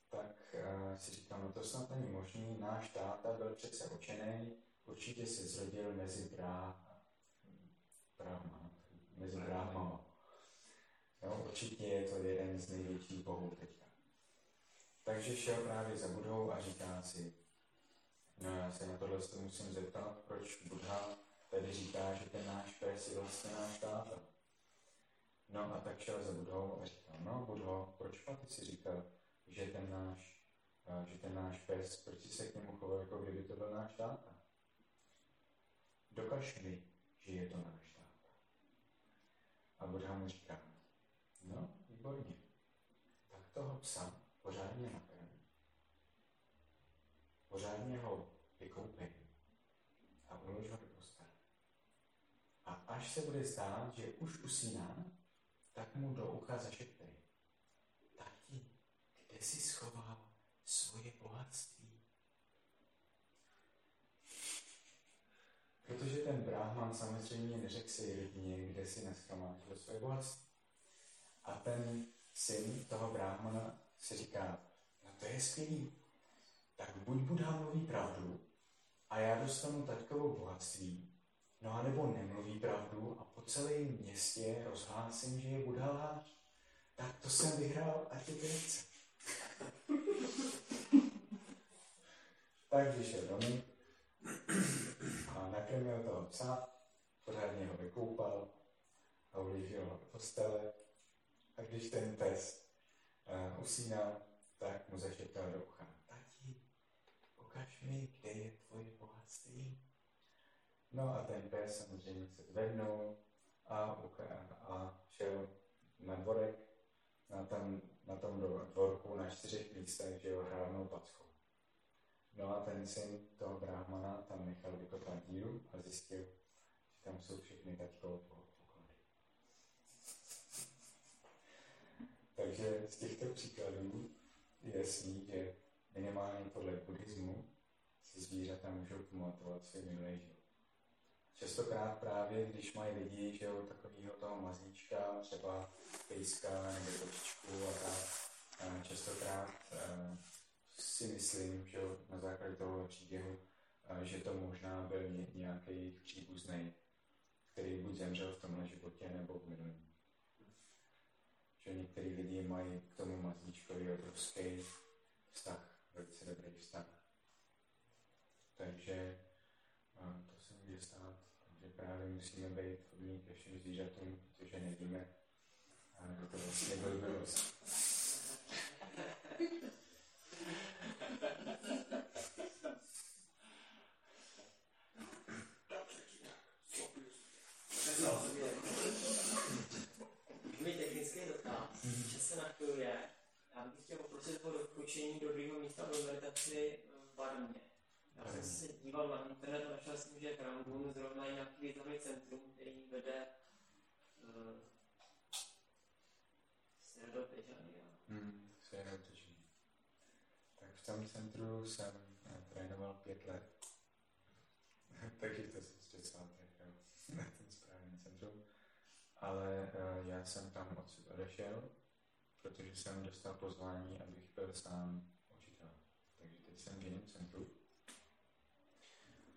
tak uh, si říkal, no to snad není možný, náš táta byl přece učený, určitě se zrodil mezi brá, brahma, mezi brahmama. Jo, určitě je to jeden z největších bohů teďka. Takže šel právě za Budhou a říká si, no já se na tohle musím zeptat, proč Buddha tady říká, že ten náš pes je vlastně náš táta. No a tak šel za Budhou a říkal, no Budho, proč pak si říkal, že ten náš, že ten náš pes, proč se k němu choval, jako kdyby to byl náš táta? Dokaž mi, že je to náš táta. A Buddha mu říká, no, výborně, tak toho psa pořádně nakrm až se bude zdát, že už usíná, tak mu do ucha zašeptej. Tati, kde jsi schoval svoje bohatství? Protože ten bráhman samozřejmě neřekl si rodině, kde si neschromážil svoje bohatství. A ten syn toho bráhmana si říká, no to je skvělý, tak buď Buddha mluví pravdu a já dostanu taťkovo bohatství, no a nebo nemluví pravdu a po celém městě rozhlásím, že je Buddha. Tak to jsem vyhrál a ty věci. tak vyšel domů a nakrmil toho psa, pořádně ho vykoupal a ulížil ho do postele. A když ten pes uh, usínal, tak mu zašeptal do ucha. Tati, ukaž mi, kde je tvoje bohatství. No a ten pes samozřejmě se zvednul a, a šel na dvorek, na, tam, na tom dvorku na čtyřech místech, že jo, hrávnou packou. No a ten syn toho bráhmana tam nechal vykopat díru a zjistil, že tam jsou všechny taťkovo poklady. Takže z těchto příkladů je jasný, že minimálně podle buddhismu si zvířata můžou pamatovat svůj minulý život. Častokrát právě, když mají lidi, že jo, takovýho toho mazlíčka, třeba pejska nebo kočičku a tak, častokrát uh, si myslím, že na základě toho příběhu, uh, že to možná byl nějaký příbuzný, který buď zemřel v tomhle životě nebo v minulém. Že některý lidi mají k tomu mazlíčkovi obrovský vztah, velice dobrý vztah. Takže uh, to se může stát právě musíme být hodní ke všem zvířatům, protože nevíme, kdo to vlastně byl milost. Já bych chtěl poprosit o doporučení do druhého místa pro meditaci v Barmě. Já jsem se díval na internet a našel jsem, že v Rangun zrovna je nějaký významný centrum, který vede uh, Serdopečania. Hmm, Serdopečania. Tak v tom centru jsem uh, trénoval pět let. Takže to jsem docela trefil na ten správný centrum. Ale uh, já jsem tam odsud odešel, protože jsem dostal pozvání, abych byl sám učitel. Takže teď jsem v jiném centru.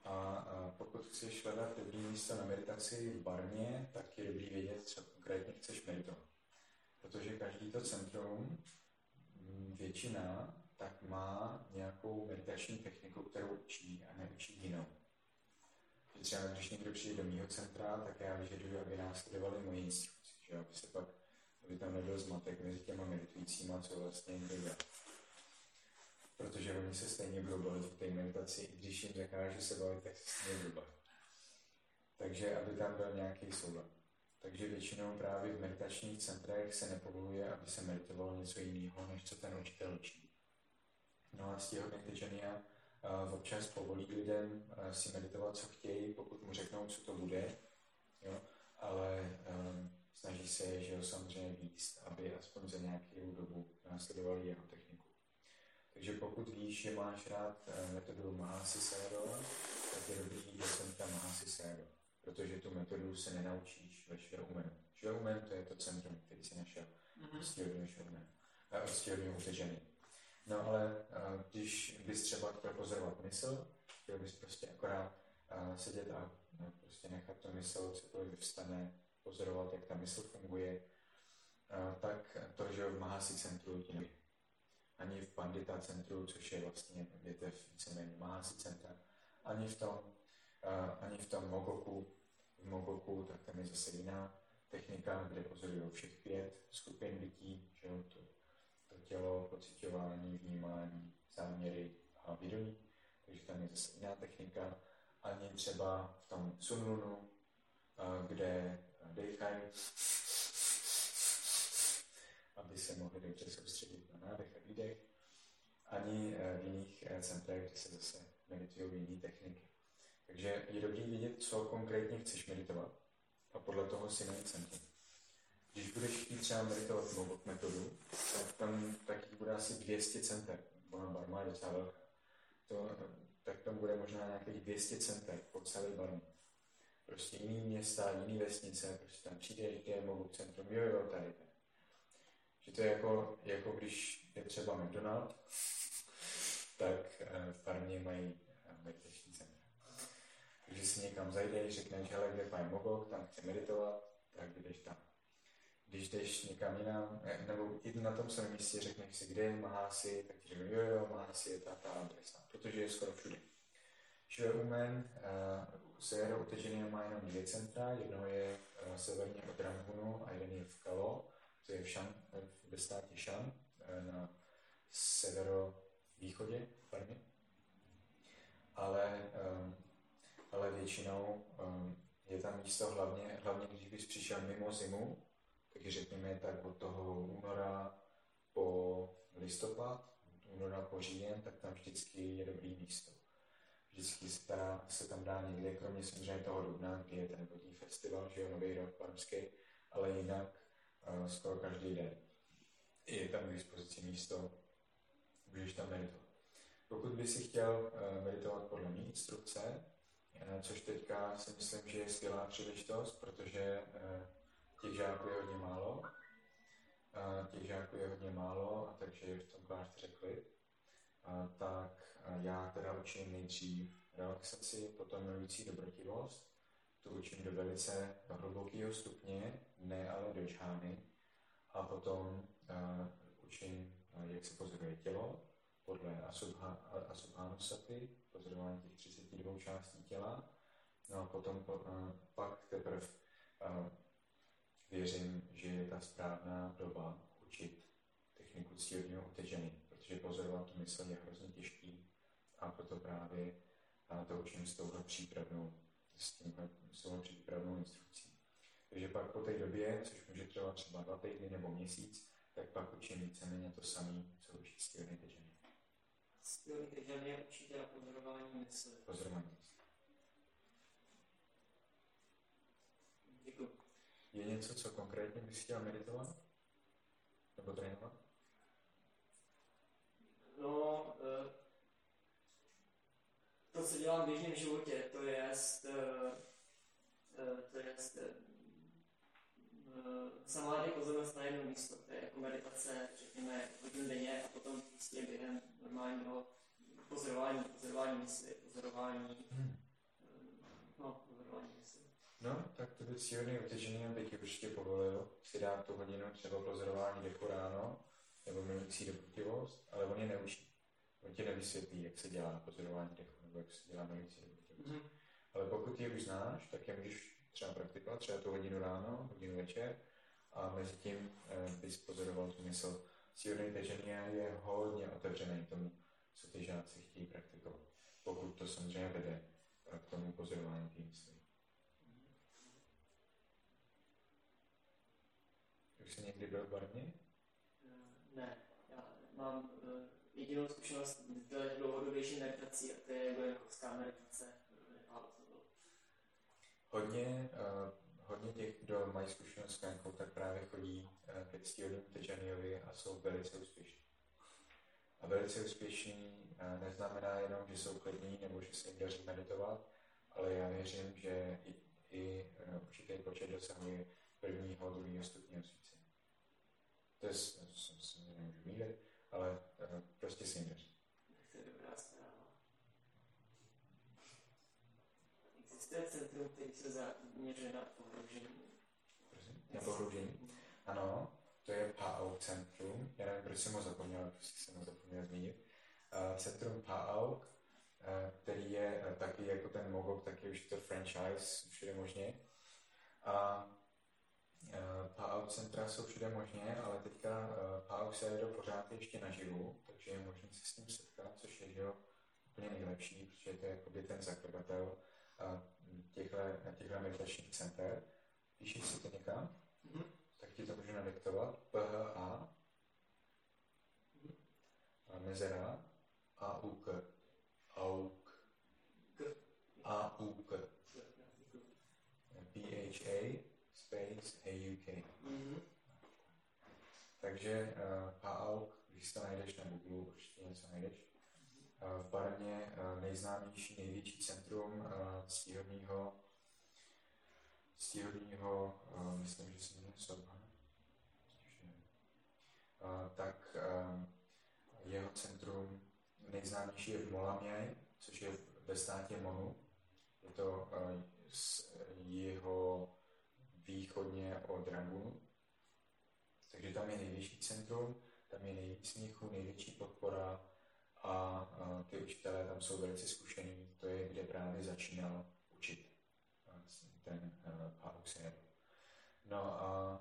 A, pokud chceš hledat dobrý místo na meditaci v Barmě, tak je dobrý vědět, co konkrétně chceš meditovat. Protože každý to centrum, mm, většina, tak má nějakou meditační techniku, kterou učí a neučí jinou. Třeba když někdo přijde do mého centra, tak já vyžaduju, aby následovali moje instrukce, že aby se pak, aby tam nebyl zmatek mezi těma meditujícíma, co vlastně někdo dělá protože oni se stejně budou bavit v té meditaci, i když jim zakáže se bavit, tak se stejně budou bavit. Takže aby tam byl nějaký soulad. Takže většinou právě v meditačních centrech se nepovoluje, aby se meditovalo něco jiného, než co ten učitel učí. No a z Tejania uh, občas povolí lidem si meditovat, co chtějí, pokud mu řeknou, co to bude, jo? ale um, snaží se, že ho samozřejmě víc, aby aspoň za nějakou dobu následovali jeho. Takže pokud víš, že máš rád eh, metodu Mahasi Sero, tak je dobrý jít do centra Mahasi Sero, protože tu metodu se nenaučíš ve Šveumenu. Šveumen to je to centrum, který si našel. Prostě hodně Šveumen. Prostě hodně utežený. No ale eh, když bys třeba chtěl pozorovat mysl, chtěl bys prostě akorát eh, sedět a prostě nechat to mysl, cokoliv vyvstane, pozorovat, jak ta mysl funguje, tak to, že v Mahasi centru ti neví ani v Pandita centru, což je vlastně větev víceméně Mahasi centra, ani v tom, uh, ani v tom Mogoku, v Mogoku, tak tam je zase jiná technika, kde pozorují všech pět skupin bytí, že jo, to, to tělo, pocitování, vnímání, záměry a vědomí, takže tam je zase jiná technika, ani třeba v tom Sununu, uh, kde dechají, aby se mohli dobře soustředit na a výdech, ani eh, v jiných eh, centrech, kde se zase meditují jiné techniky. Takže je dobré vědět, co konkrétně chceš meditovat. a podle toho si najít centrum. Když budeš chtít třeba meditovat Mogok metodu, tak tam taky bude asi 200 center. Ona barma je docela velká. To, tak tam bude možná nějakých 200 center po celé barmě. Prostě jiný města, jiný vesnice, prostě tam přijde, je Mogok centrum, jo, jo, tady, tady. Že to je jako, jako když je třeba McDonald, tak eh, v farmě mají eh, meditační centra. Takže si někam zajdeš, řekneš, hele, kde je Mogok, tam chci meditovat, tak jdeš tam. Když jdeš někam jinam, eh, nebo i na tom samém místě řekneš si, kde je Mahasi, tak ti řeknu, jo, jo, Mahasi je ta, ta adresa, protože je skoro všude. Šverumen, uh, Sever utečený má jenom dvě centra, jedno je uh, severně od Ranghunu a jeden je v Kalo, to je v Shan, ve státě Shan, uh, na severovýchodě farmy. Ale, um, ale většinou um, je tam místo hlavně, hlavně když bys přišel mimo zimu, takže řekněme tak od toho února po listopad, února po říjen, tak tam vždycky je dobrý místo. Vždycky se, ta, se tam dá někde, kromě samozřejmě toho dubna, kdy je ten vodní festival, že jo, Nový rok parmský, ale jinak skoro každý den je tam k dispozici místo, můžeš tam meditovat. Pokud by si chtěl uh, meditovat podle mé instrukce, uh, což teďka si myslím, že je skvělá příležitost, protože uh, těch žáků je hodně málo, těch žáků je hodně málo, a takže je v tom klášteře klid, tak já teda učím nejdřív relaxaci, potom milující dobrotivost, to učím do velice hlubokého stupně, ne ale do džhány, a potom uh, učím, uh, jak se pozoruje tělo, podle Asubhánu Saty, pozorování těch 32 částí těla. No a potom uh, pak teprve uh, věřím, že je ta správná doba učit techniku cílního utečení, protože pozorovat tu mysl je hrozně těžký a proto právě a to učím s touhle přípravnou, s tímhle, s touhle přípravnou instrukcí. Takže pak po té době, což může trvat třeba dva týdny nebo měsíc, tak pak učím víceméně to samé, co učí stílný tečení. Stílný tečení učí teda pozorování mysli. Pozorování mysli. Děkuji. Je něco, co konkrétně bys chtěl meditovat? Nebo trénovat? No, uh, to, co dělám v běžném životě, to je, uh, to je uh, samády pozornost na jedno místo, to je jako meditace, řekněme, hodinu denně a potom prostě během normálního pozorování, pozorování mysli, pozorování, hmm. no, pozorování mysli. No, tak to by cílený utečení by ti určitě povolil si dát tu hodinu třeba pozorování dechu ráno, nebo milující dobrotivost, ale on je neučí. On ti nevysvětlí, jak se dělá pozorování dechu, nebo jak se dělá milující dobrotivost. Mm-hmm. Ale pokud je už znáš, tak je můžeš třeba praktikovat, třeba tu hodinu ráno, hodinu večer, a mezi tím eh, bys pozoroval tu mysl. Cílený tečení je hodně otevřený tomu, co ty žáci chtějí praktikovat. Pokud to samozřejmě vede eh, k tomu pozorování té mysli. Už jsi někdy byl v Barmě? Ne, já mám uh, jedinou zkušenost s dlouhodobější meditací a to je Gojenkovská meditace. Hodně, uh, hodně těch, kdo mají zkušenost s Gojenkou, tak právě chodí uh, ke Stílnímu Tečaniovi a jsou velice úspěšní. A velice úspěšní uh, neznamená jenom, že jsou klidní nebo že se jim daří meditovat, ale já věřím, že i, i uh, určitý počet dosahuje prvního, druhého stupně osvícení. To je, se nemůžu mílit, ale uh, prostě si jim daří. To je dobrá zpráva. Existuje centrum, který se zaměřuje na pohroužení. Na pohroužení? Ano, to je PAO centrum. Já nevím, proč jsem ho zapomněl, prostě jsem ho zapomněl zmínit. Uh, centrum PAO, uh, který je uh, taky jako ten Mogok, taky už to franchise všude možně. A uh, PAO centra jsou všude možně, ale teďka uh, PAO se jede pořád ještě naživu, takže je možné se s ním setkat, což je že, úplně nejlepší, protože to je jakoby ten zakladatel uh, těchto, na těchto meditačních center, píšeš si to někam, mm-hmm. tak ti to můžu nadiktovat, PHA, mm-hmm. mezera, AUK, AUK, AUK, PHA, space, AUK. Mm-hmm. Takže eh, uh, AUK, když to najdeš na Google, určitě něco najdeš, Uh, v Barmě uh, nejznámější, největší centrum uh, stíhodního, stíhodního, myslím, že se jmenuje tak jeho centrum nejznámější je v Molamjaj, což je ve státě Monu. Je to z jeho východně od Rangunu. Takže tam je největší centrum, tam je nejvíc smíchu, největší podpora a, ty učitelé tam jsou velice zkušení. To je, kde právě začínal učit ten uh, Pauxer. No a,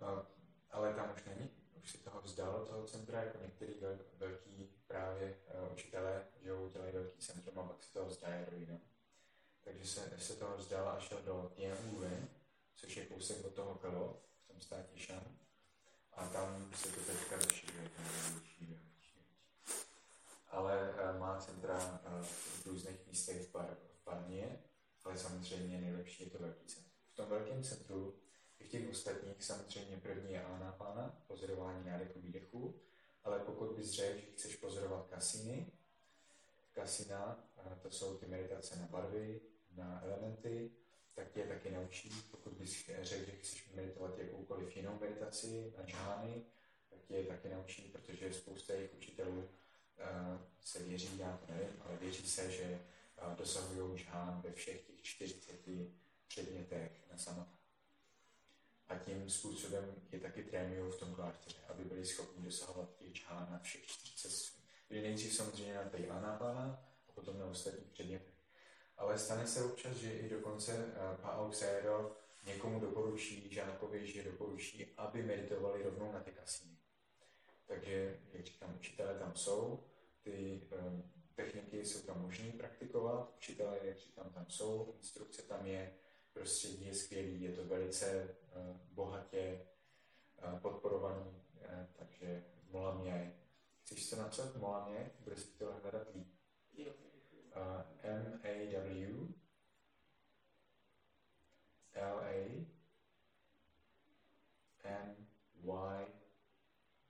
a, ale tam už není, už se toho vzdal, toho centra, jako některý vel, velký právě uh, učitelé, že ho udělají velký centrum a pak se toho do jiného. Takže se, se toho vzdal a šel do Tianwuwen, což je kousek od toho Kelo, v tom státě Shan. A tam se to teďka rozšířuje, Ale uh, má centra uh, v různých místech v, Bar, v Barmě, ale samozřejmě nejlepší je to velký centrum. V tom velkém centru i v těch ostatních samozřejmě první je Anapana, pozorování nádechu výdechu, ale pokud bys řekl, že chceš pozorovat kasiny, kasina, uh, to jsou ty meditace na barvy, na elementy, tak tě taky naučí. Pokud bys řekl, že chceš meditovat jakoukoliv jinou meditaci na džány, tak tě taky naučí, protože spousta jejich učitelů se věří, já to nevím, ale věří se, že uh, dosahují džán ve všech těch 40 předmětech na samotách. A tím způsobem je taky trénují v tom klášteře, aby byli schopni dosahovat těch džán na všech 40. Byli nejdřív samozřejmě na té anapana a potom na ostatních předmětech. Ale stane se občas, že i dokonce uh, Pao Xero někomu doporučí, žákovi, že doporučí, aby meditovali rovnou na ty kasíny. Takže, jak říkám, učitelé tam jsou, ty um, techniky jsou tam možné praktikovat, učitelé, jak říkám, tam jsou, instrukce tam je, prostředí je skvělý, je to velice uh, bohatě uh, podporovaný, takže Molamě. Chceš se napsat Molamě? Bude si to hledat líp. M-A-W L-A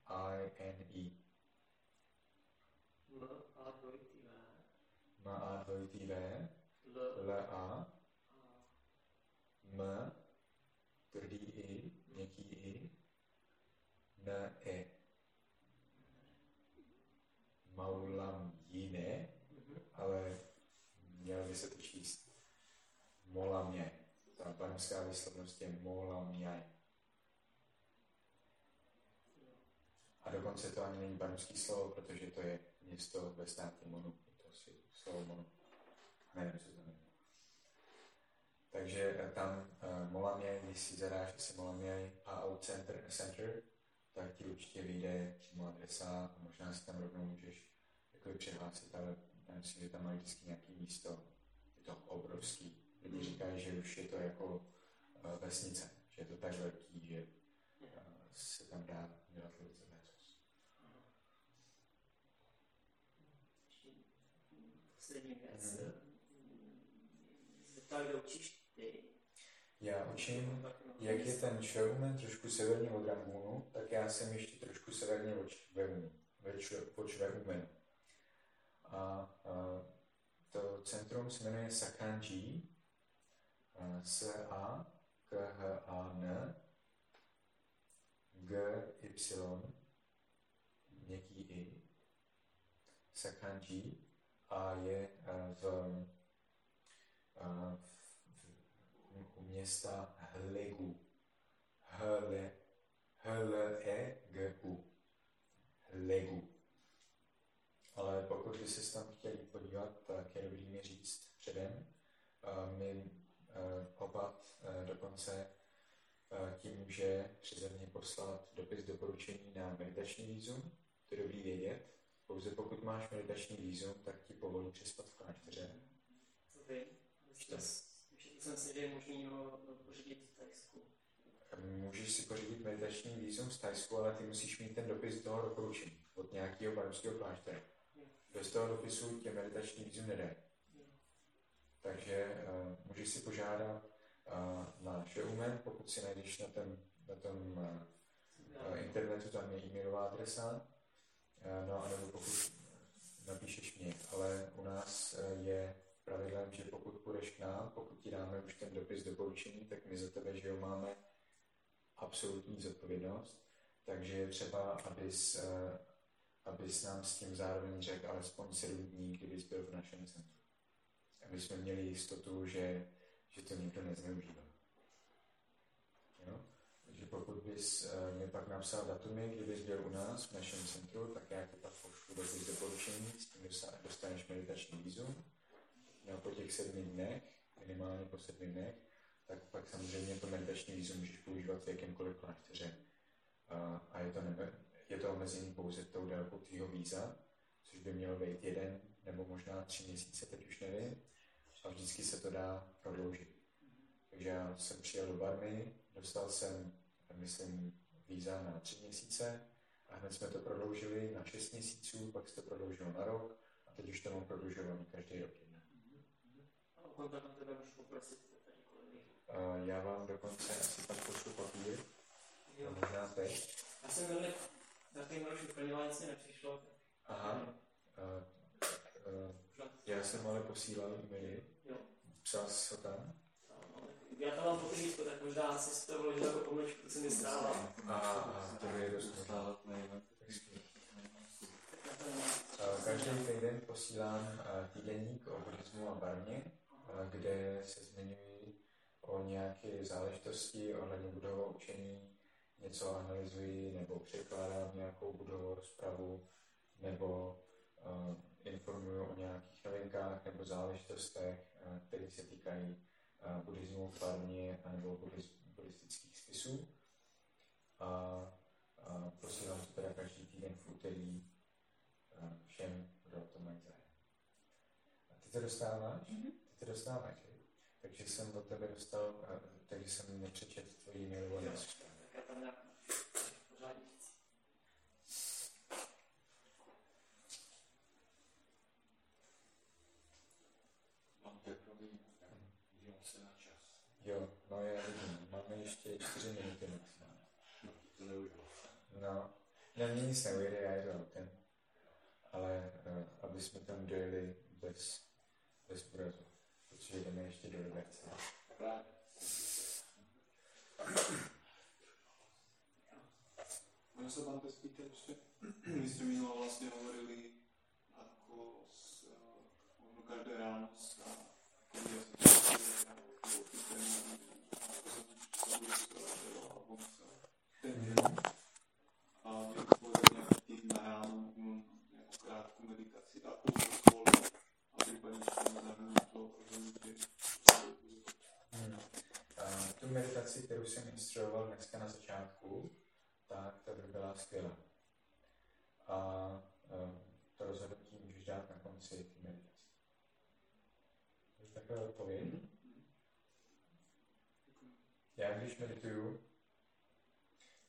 M-Y-I-N-E. M-A dvojitý V. M-A dvojitý V. L. L-A. M. Tvrdý I. Měkký I. N-E. Maulam jiné, ale měl by se to číst Molamě. Ta panovská výslovnost je Molamě. A dokonce to ani není panovský slovo, protože to je město ve státě Monu. To asi slovo Monu. Nevím, co to znamená. Takže tam uh, Molamě, když si zadáš asi Molamě PAO Center, Center, tak ti určitě vyjde přímo adresa a možná si tam rovnou můžeš jako přihlásit, ale já myslím, že tam mají vždycky nějaké místo. Je to obrovský. Lidi říkají, že už je to jako uh, vesnice, že je to tak velký, že uh, se tam dá dělat Mm-hmm. Zeptali, kde učíš ty? Já učím, jak je ten Švelhumen trošku severně od Rangunu, tak já jsem ještě trošku severně od Švelhumenu. Od Švelhumenu. A, a to centrum se jmenuje Sakanji, S-A, K-H-A-N, G-Y, měkký I, Sakanji, a je v, v, v, u města Hlegu. Hle, H-L-E-G-U. Hlegu. Ale pokud by se tam chtěli podívat, tak je dobrý mi říct předem. My opat dokonce tím může přeze mě poslat dopis doporučení na meditační výzum. To je dobrý vědět. Pouze pokud máš meditační výzum, tak ti povolí přespat v klášteře. To vím. To jsem si, že je možný ho pořídit v Tajsku. Můžeš si pořídit meditační výzum z Tajsku, ale ty musíš mít ten dopis toho doporučení od nějakého barmského kláštera. Bez toho dopisu tě meditační výzum nedají. Takže uh, můžeš si požádat uh, na Showman, pokud si najdeš na, ten, na tom uh, internetu, tam je e-mailová adresa, no a nebo pokud napíšeš mě, ale u nás eh, je pravidlem, že pokud půjdeš k nám, pokud ti dáme už ten dopis doporučení, tak my za tebe, že jo, máme absolutní zodpovědnost, takže je třeba, abys, eh, abys nám s tím zároveň řekl alespoň 7 dní, kdybys byl v našem centru. Aby jsme měli jistotu, že, že to nikdo nezneužívá. Pokud bys uh, mi pak napsal datumy, kdybys byl u nás v našem centru, tak já ti pak pošlu dopis doporučení, s tím dostaneš meditační vízum. No po těch sedmi dnech, minimálně po sedmi dnech, tak pak samozřejmě to meditační vízum můžeš používat v jakémkoliv klášteře. A, a je to, nebe, je to omezení pouze tou délkou tvýho víza, což by mělo být jeden nebo možná tři měsíce, teď už nevím. A vždycky se to dá prodloužit. Takže já jsem přijel do Barmy, dostal jsem, myslím, víza na tři měsíce a hned jsme to prodloužili na šest měsíců, pak se to prodloužilo na rok a teď už to mám prodlužovaný každý rok. Uh, já vám dokonce asi pak pošlu papír, jo. možná teď. Já jsem velmi na ty už vyplňoval, nic nepřišlo. Aha. Uh, uh, já jsem ale posílal e-maily. Jo. Psal ho tam? Já tam mám potřebítko, tak možná asi to vložil jako pomlčku, to se mi stává. A, to je dost možná. Každý týden posílám týdenník o buddhismu a barmě, kde se zmiňují o nějaké záležitosti ohledně budového učení, něco analyzuji nebo překládám nějakou budovou rozpravu nebo uh, informuju o nějakých novinkách nebo záležitostech, které se týkají buddhismu v Barmě nebo buddhistických spisů. A, a posílám to teda každý týden v úterý všem, kdo to mají zájem. A ty to dostáváš? Mm-hmm. Ty to dostáváš, že? Takže jsem od tebe dostal, takže jsem nepřečet tvoji e-mailovou adresu. Jo, no já vidím. Máme ještě čtyři minuty maximálně. No, nic neujede, já jdu autem. Ale uh, aby jsme tam dojeli bez, bez úrazu. Protože jdeme ještě do Liberce. Můžu se vám spýtat ještě? My jste minule vlastně hovorili ako s, uh, každé ráno s tu meditaci, kterou jsem instruoval dneska na začátku, tak ta by byla skvělá. A to rozhodnutí můžeš dát na konci té meditace. Můžeš takhle odpovědět? Já když medituju,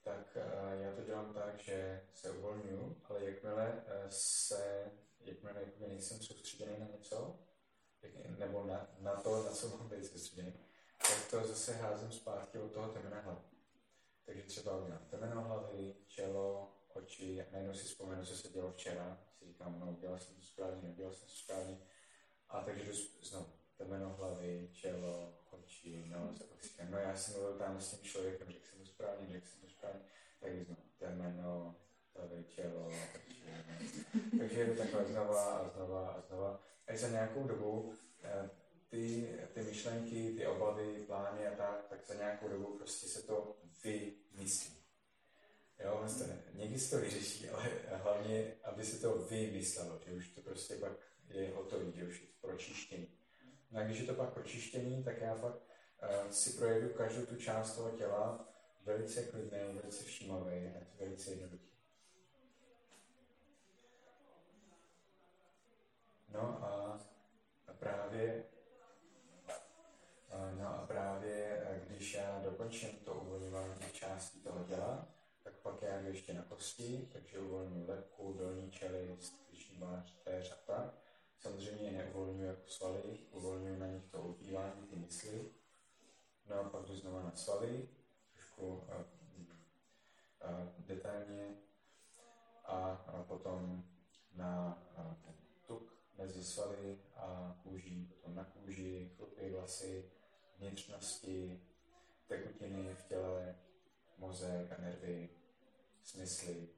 tak uh, já to dělám tak, že se uvolňuju, ale jakmile uh, se, jakmile nejsem soustředěný na něco, nebo na, na to, na co mám být soustředěný, tak to zase házím zpátky od toho temena. Takže třeba udělám temeno hlavy, čelo, oči, najednou si vzpomenu, co se dělo včera, si říkám, no, udělal jsem to správně, neudělal jsem to správně. A takže jdu znovu, temeno hlavy, čelo, oči, no, pak si říkám, no já jsem mluvil tam s tím člověkem, řekl jsem to správně, řekl jsem to správně, tak znovu, temeno, hlavy, čelo, oči, no. Takže jdu takhle znova a znova a znova. A za nějakou dobu eh, ty, ty myšlenky, ty obavy, plány a tak, tak za nějakou dobu prostě se to vymyslí. Jo, vlastně, někdy se to vyřeší, ale hlavně, aby se to vymyslelo, že už to prostě pak je hotový, že už je to pročištěný. No a když je to pak pročištěný, tak já fakt uh, si projedu každou tu část toho těla velice klidný, velice to velice jednoduchý. No a, a právě No a právě eh, když já dokončím to uvolňování částí toho těla, tak pak já jdu ještě na kosti, takže uvolňuji lepku, dolní čelist, klíční vář, téř a tak. Samozřejmě je neuvolňuji jako svaly, uvolňuji na nich to ulpívání, ty mysli. No a pak jdu znova na svaly, trošku uh, uh, detailně potom na uh, ten tuk mezi svaly a kůží, potom na kůži, chlupy, vlasy, vnitřnosti, tekutiny v těle, mozek a nervy, smysly.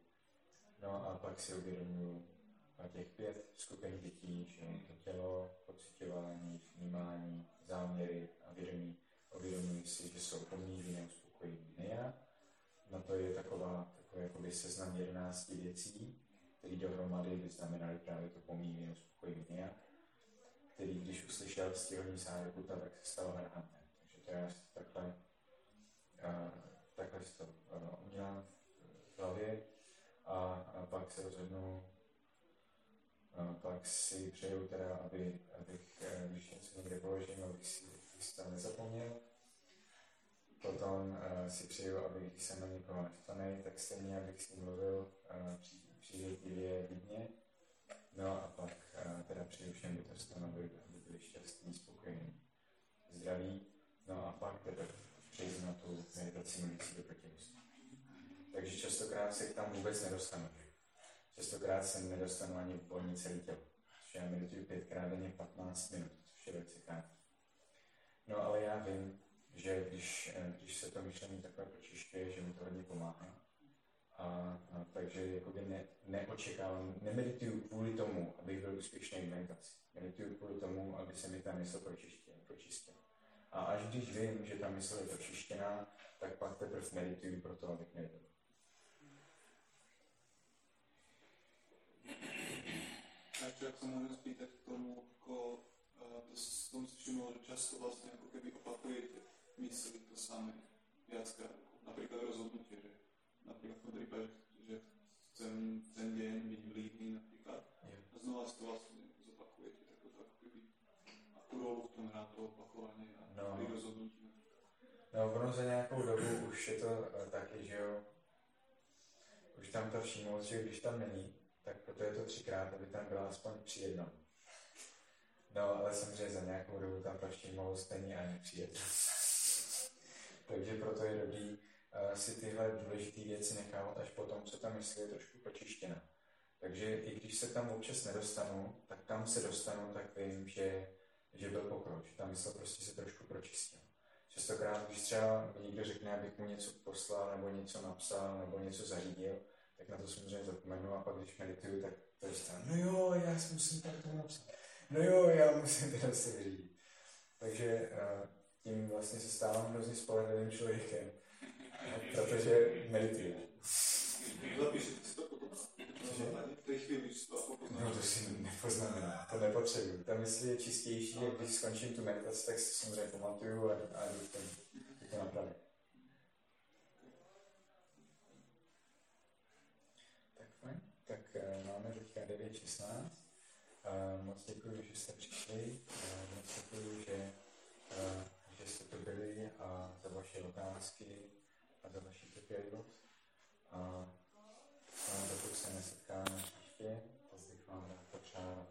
No a pak si uvědomuji těch pět skupin dětí, že je to tělo, pocitování, vnímání, záměry a vědomí. Uvědomuji si, že jsou pomíjí, neuspokojení neja. No to je taková, takový jakoby seznam 11 věcí, které dohromady by znamenaly právě to pomíjí, neuspokojení neja, který když uslyšel stěhovní Sáraputa, tak se stal arhantem. Takže to je asi takhle, takhle to uh, udělám v hlavě a, a pak se rozhodnu a pak si přeju teda, aby, abych, eh, když něco někde položím, abych si, si to nezapomněl. Potom uh, si přeju, aby když jsem na někoho naštvaný, tak stejně, abych s ním mluvil uh, přívětivě, vidně. No a pak uh, teda přeju všem bytostem, aby, aby byli šťastní, spokojení, zdraví. No a pak teda přejdu na tu meditaci milující do protivosti. Takže častokrát se tam vůbec nedostanu. Častokrát se nedostanu ani polní celý tělo. Což já medituju pětkrát denně 15 minut, což je velice krátký. No ale já vím, že když, eh, když se to myšlení takhle pročišťuje, že mi to hodně pomáhá. A, a takže jakoby ne, neočekávám, nemedituju kvůli tomu, abych byl úspěšný v meditaci. Medituju kvůli tomu, aby se mi ta mysl pročistila. pročistila. A až když vím, že ta mysl je pročištěná, tak pak teprve medituju pro to, abych nebyl. Takže jak se můžu spýtať k tomu, ako uh, to som si všimol, že často vlastne ako keby opakujete mysli to samé viackrát. Napríklad rozhodnutie, že napríklad v tom prípade, že chcem ten deň byť vlídny napríklad a znova si to vlastne zopakujete, tak to ako keby akú rolu v tom hrá to opakovanie a no. rozhodnutí. No, ono za nějakou dobu už je to uh, taky, že jo, už tam to všimnout, že když tam není, tak proto je to třikrát, aby tam byla aspoň při jednom. No, ale samozřejmě za nějakou dobu tam ta všimnout není ani při jednom. Takže proto je dobrý uh, si tyhle důležité věci nechávat až potom, co tam mysl je trošku počištěna. Takže i když se tam občas nedostanu, tak tam se dostanu, tak vím, že, že byl pokrok, že ta mysl prostě se trošku pročistila. Častokrát, když třeba někdo řekne, abych mu něco poslal, nebo něco napsal, nebo něco zařídil, tak na to samozřejmě zapomenu a pak když medituju, tak to stále, no jo, já si musím tak to napsat. No jo, já musím teda se vyřídit. Takže uh, tím vlastně se stávám hrozně spolehlivým člověkem, protože medituju. No to si nepoznamená, to nepotřebuji. Ta mysl je čistější, když skončím tu meditaci, tak si samozřejmě pamatuju a, a jdu to napravit. Ehm, moc děkuji, že jste přišli, ehm, moc děkuji, že, ehm, že jste tu byli a za vaše otázky a za vaši trpělivost. A, a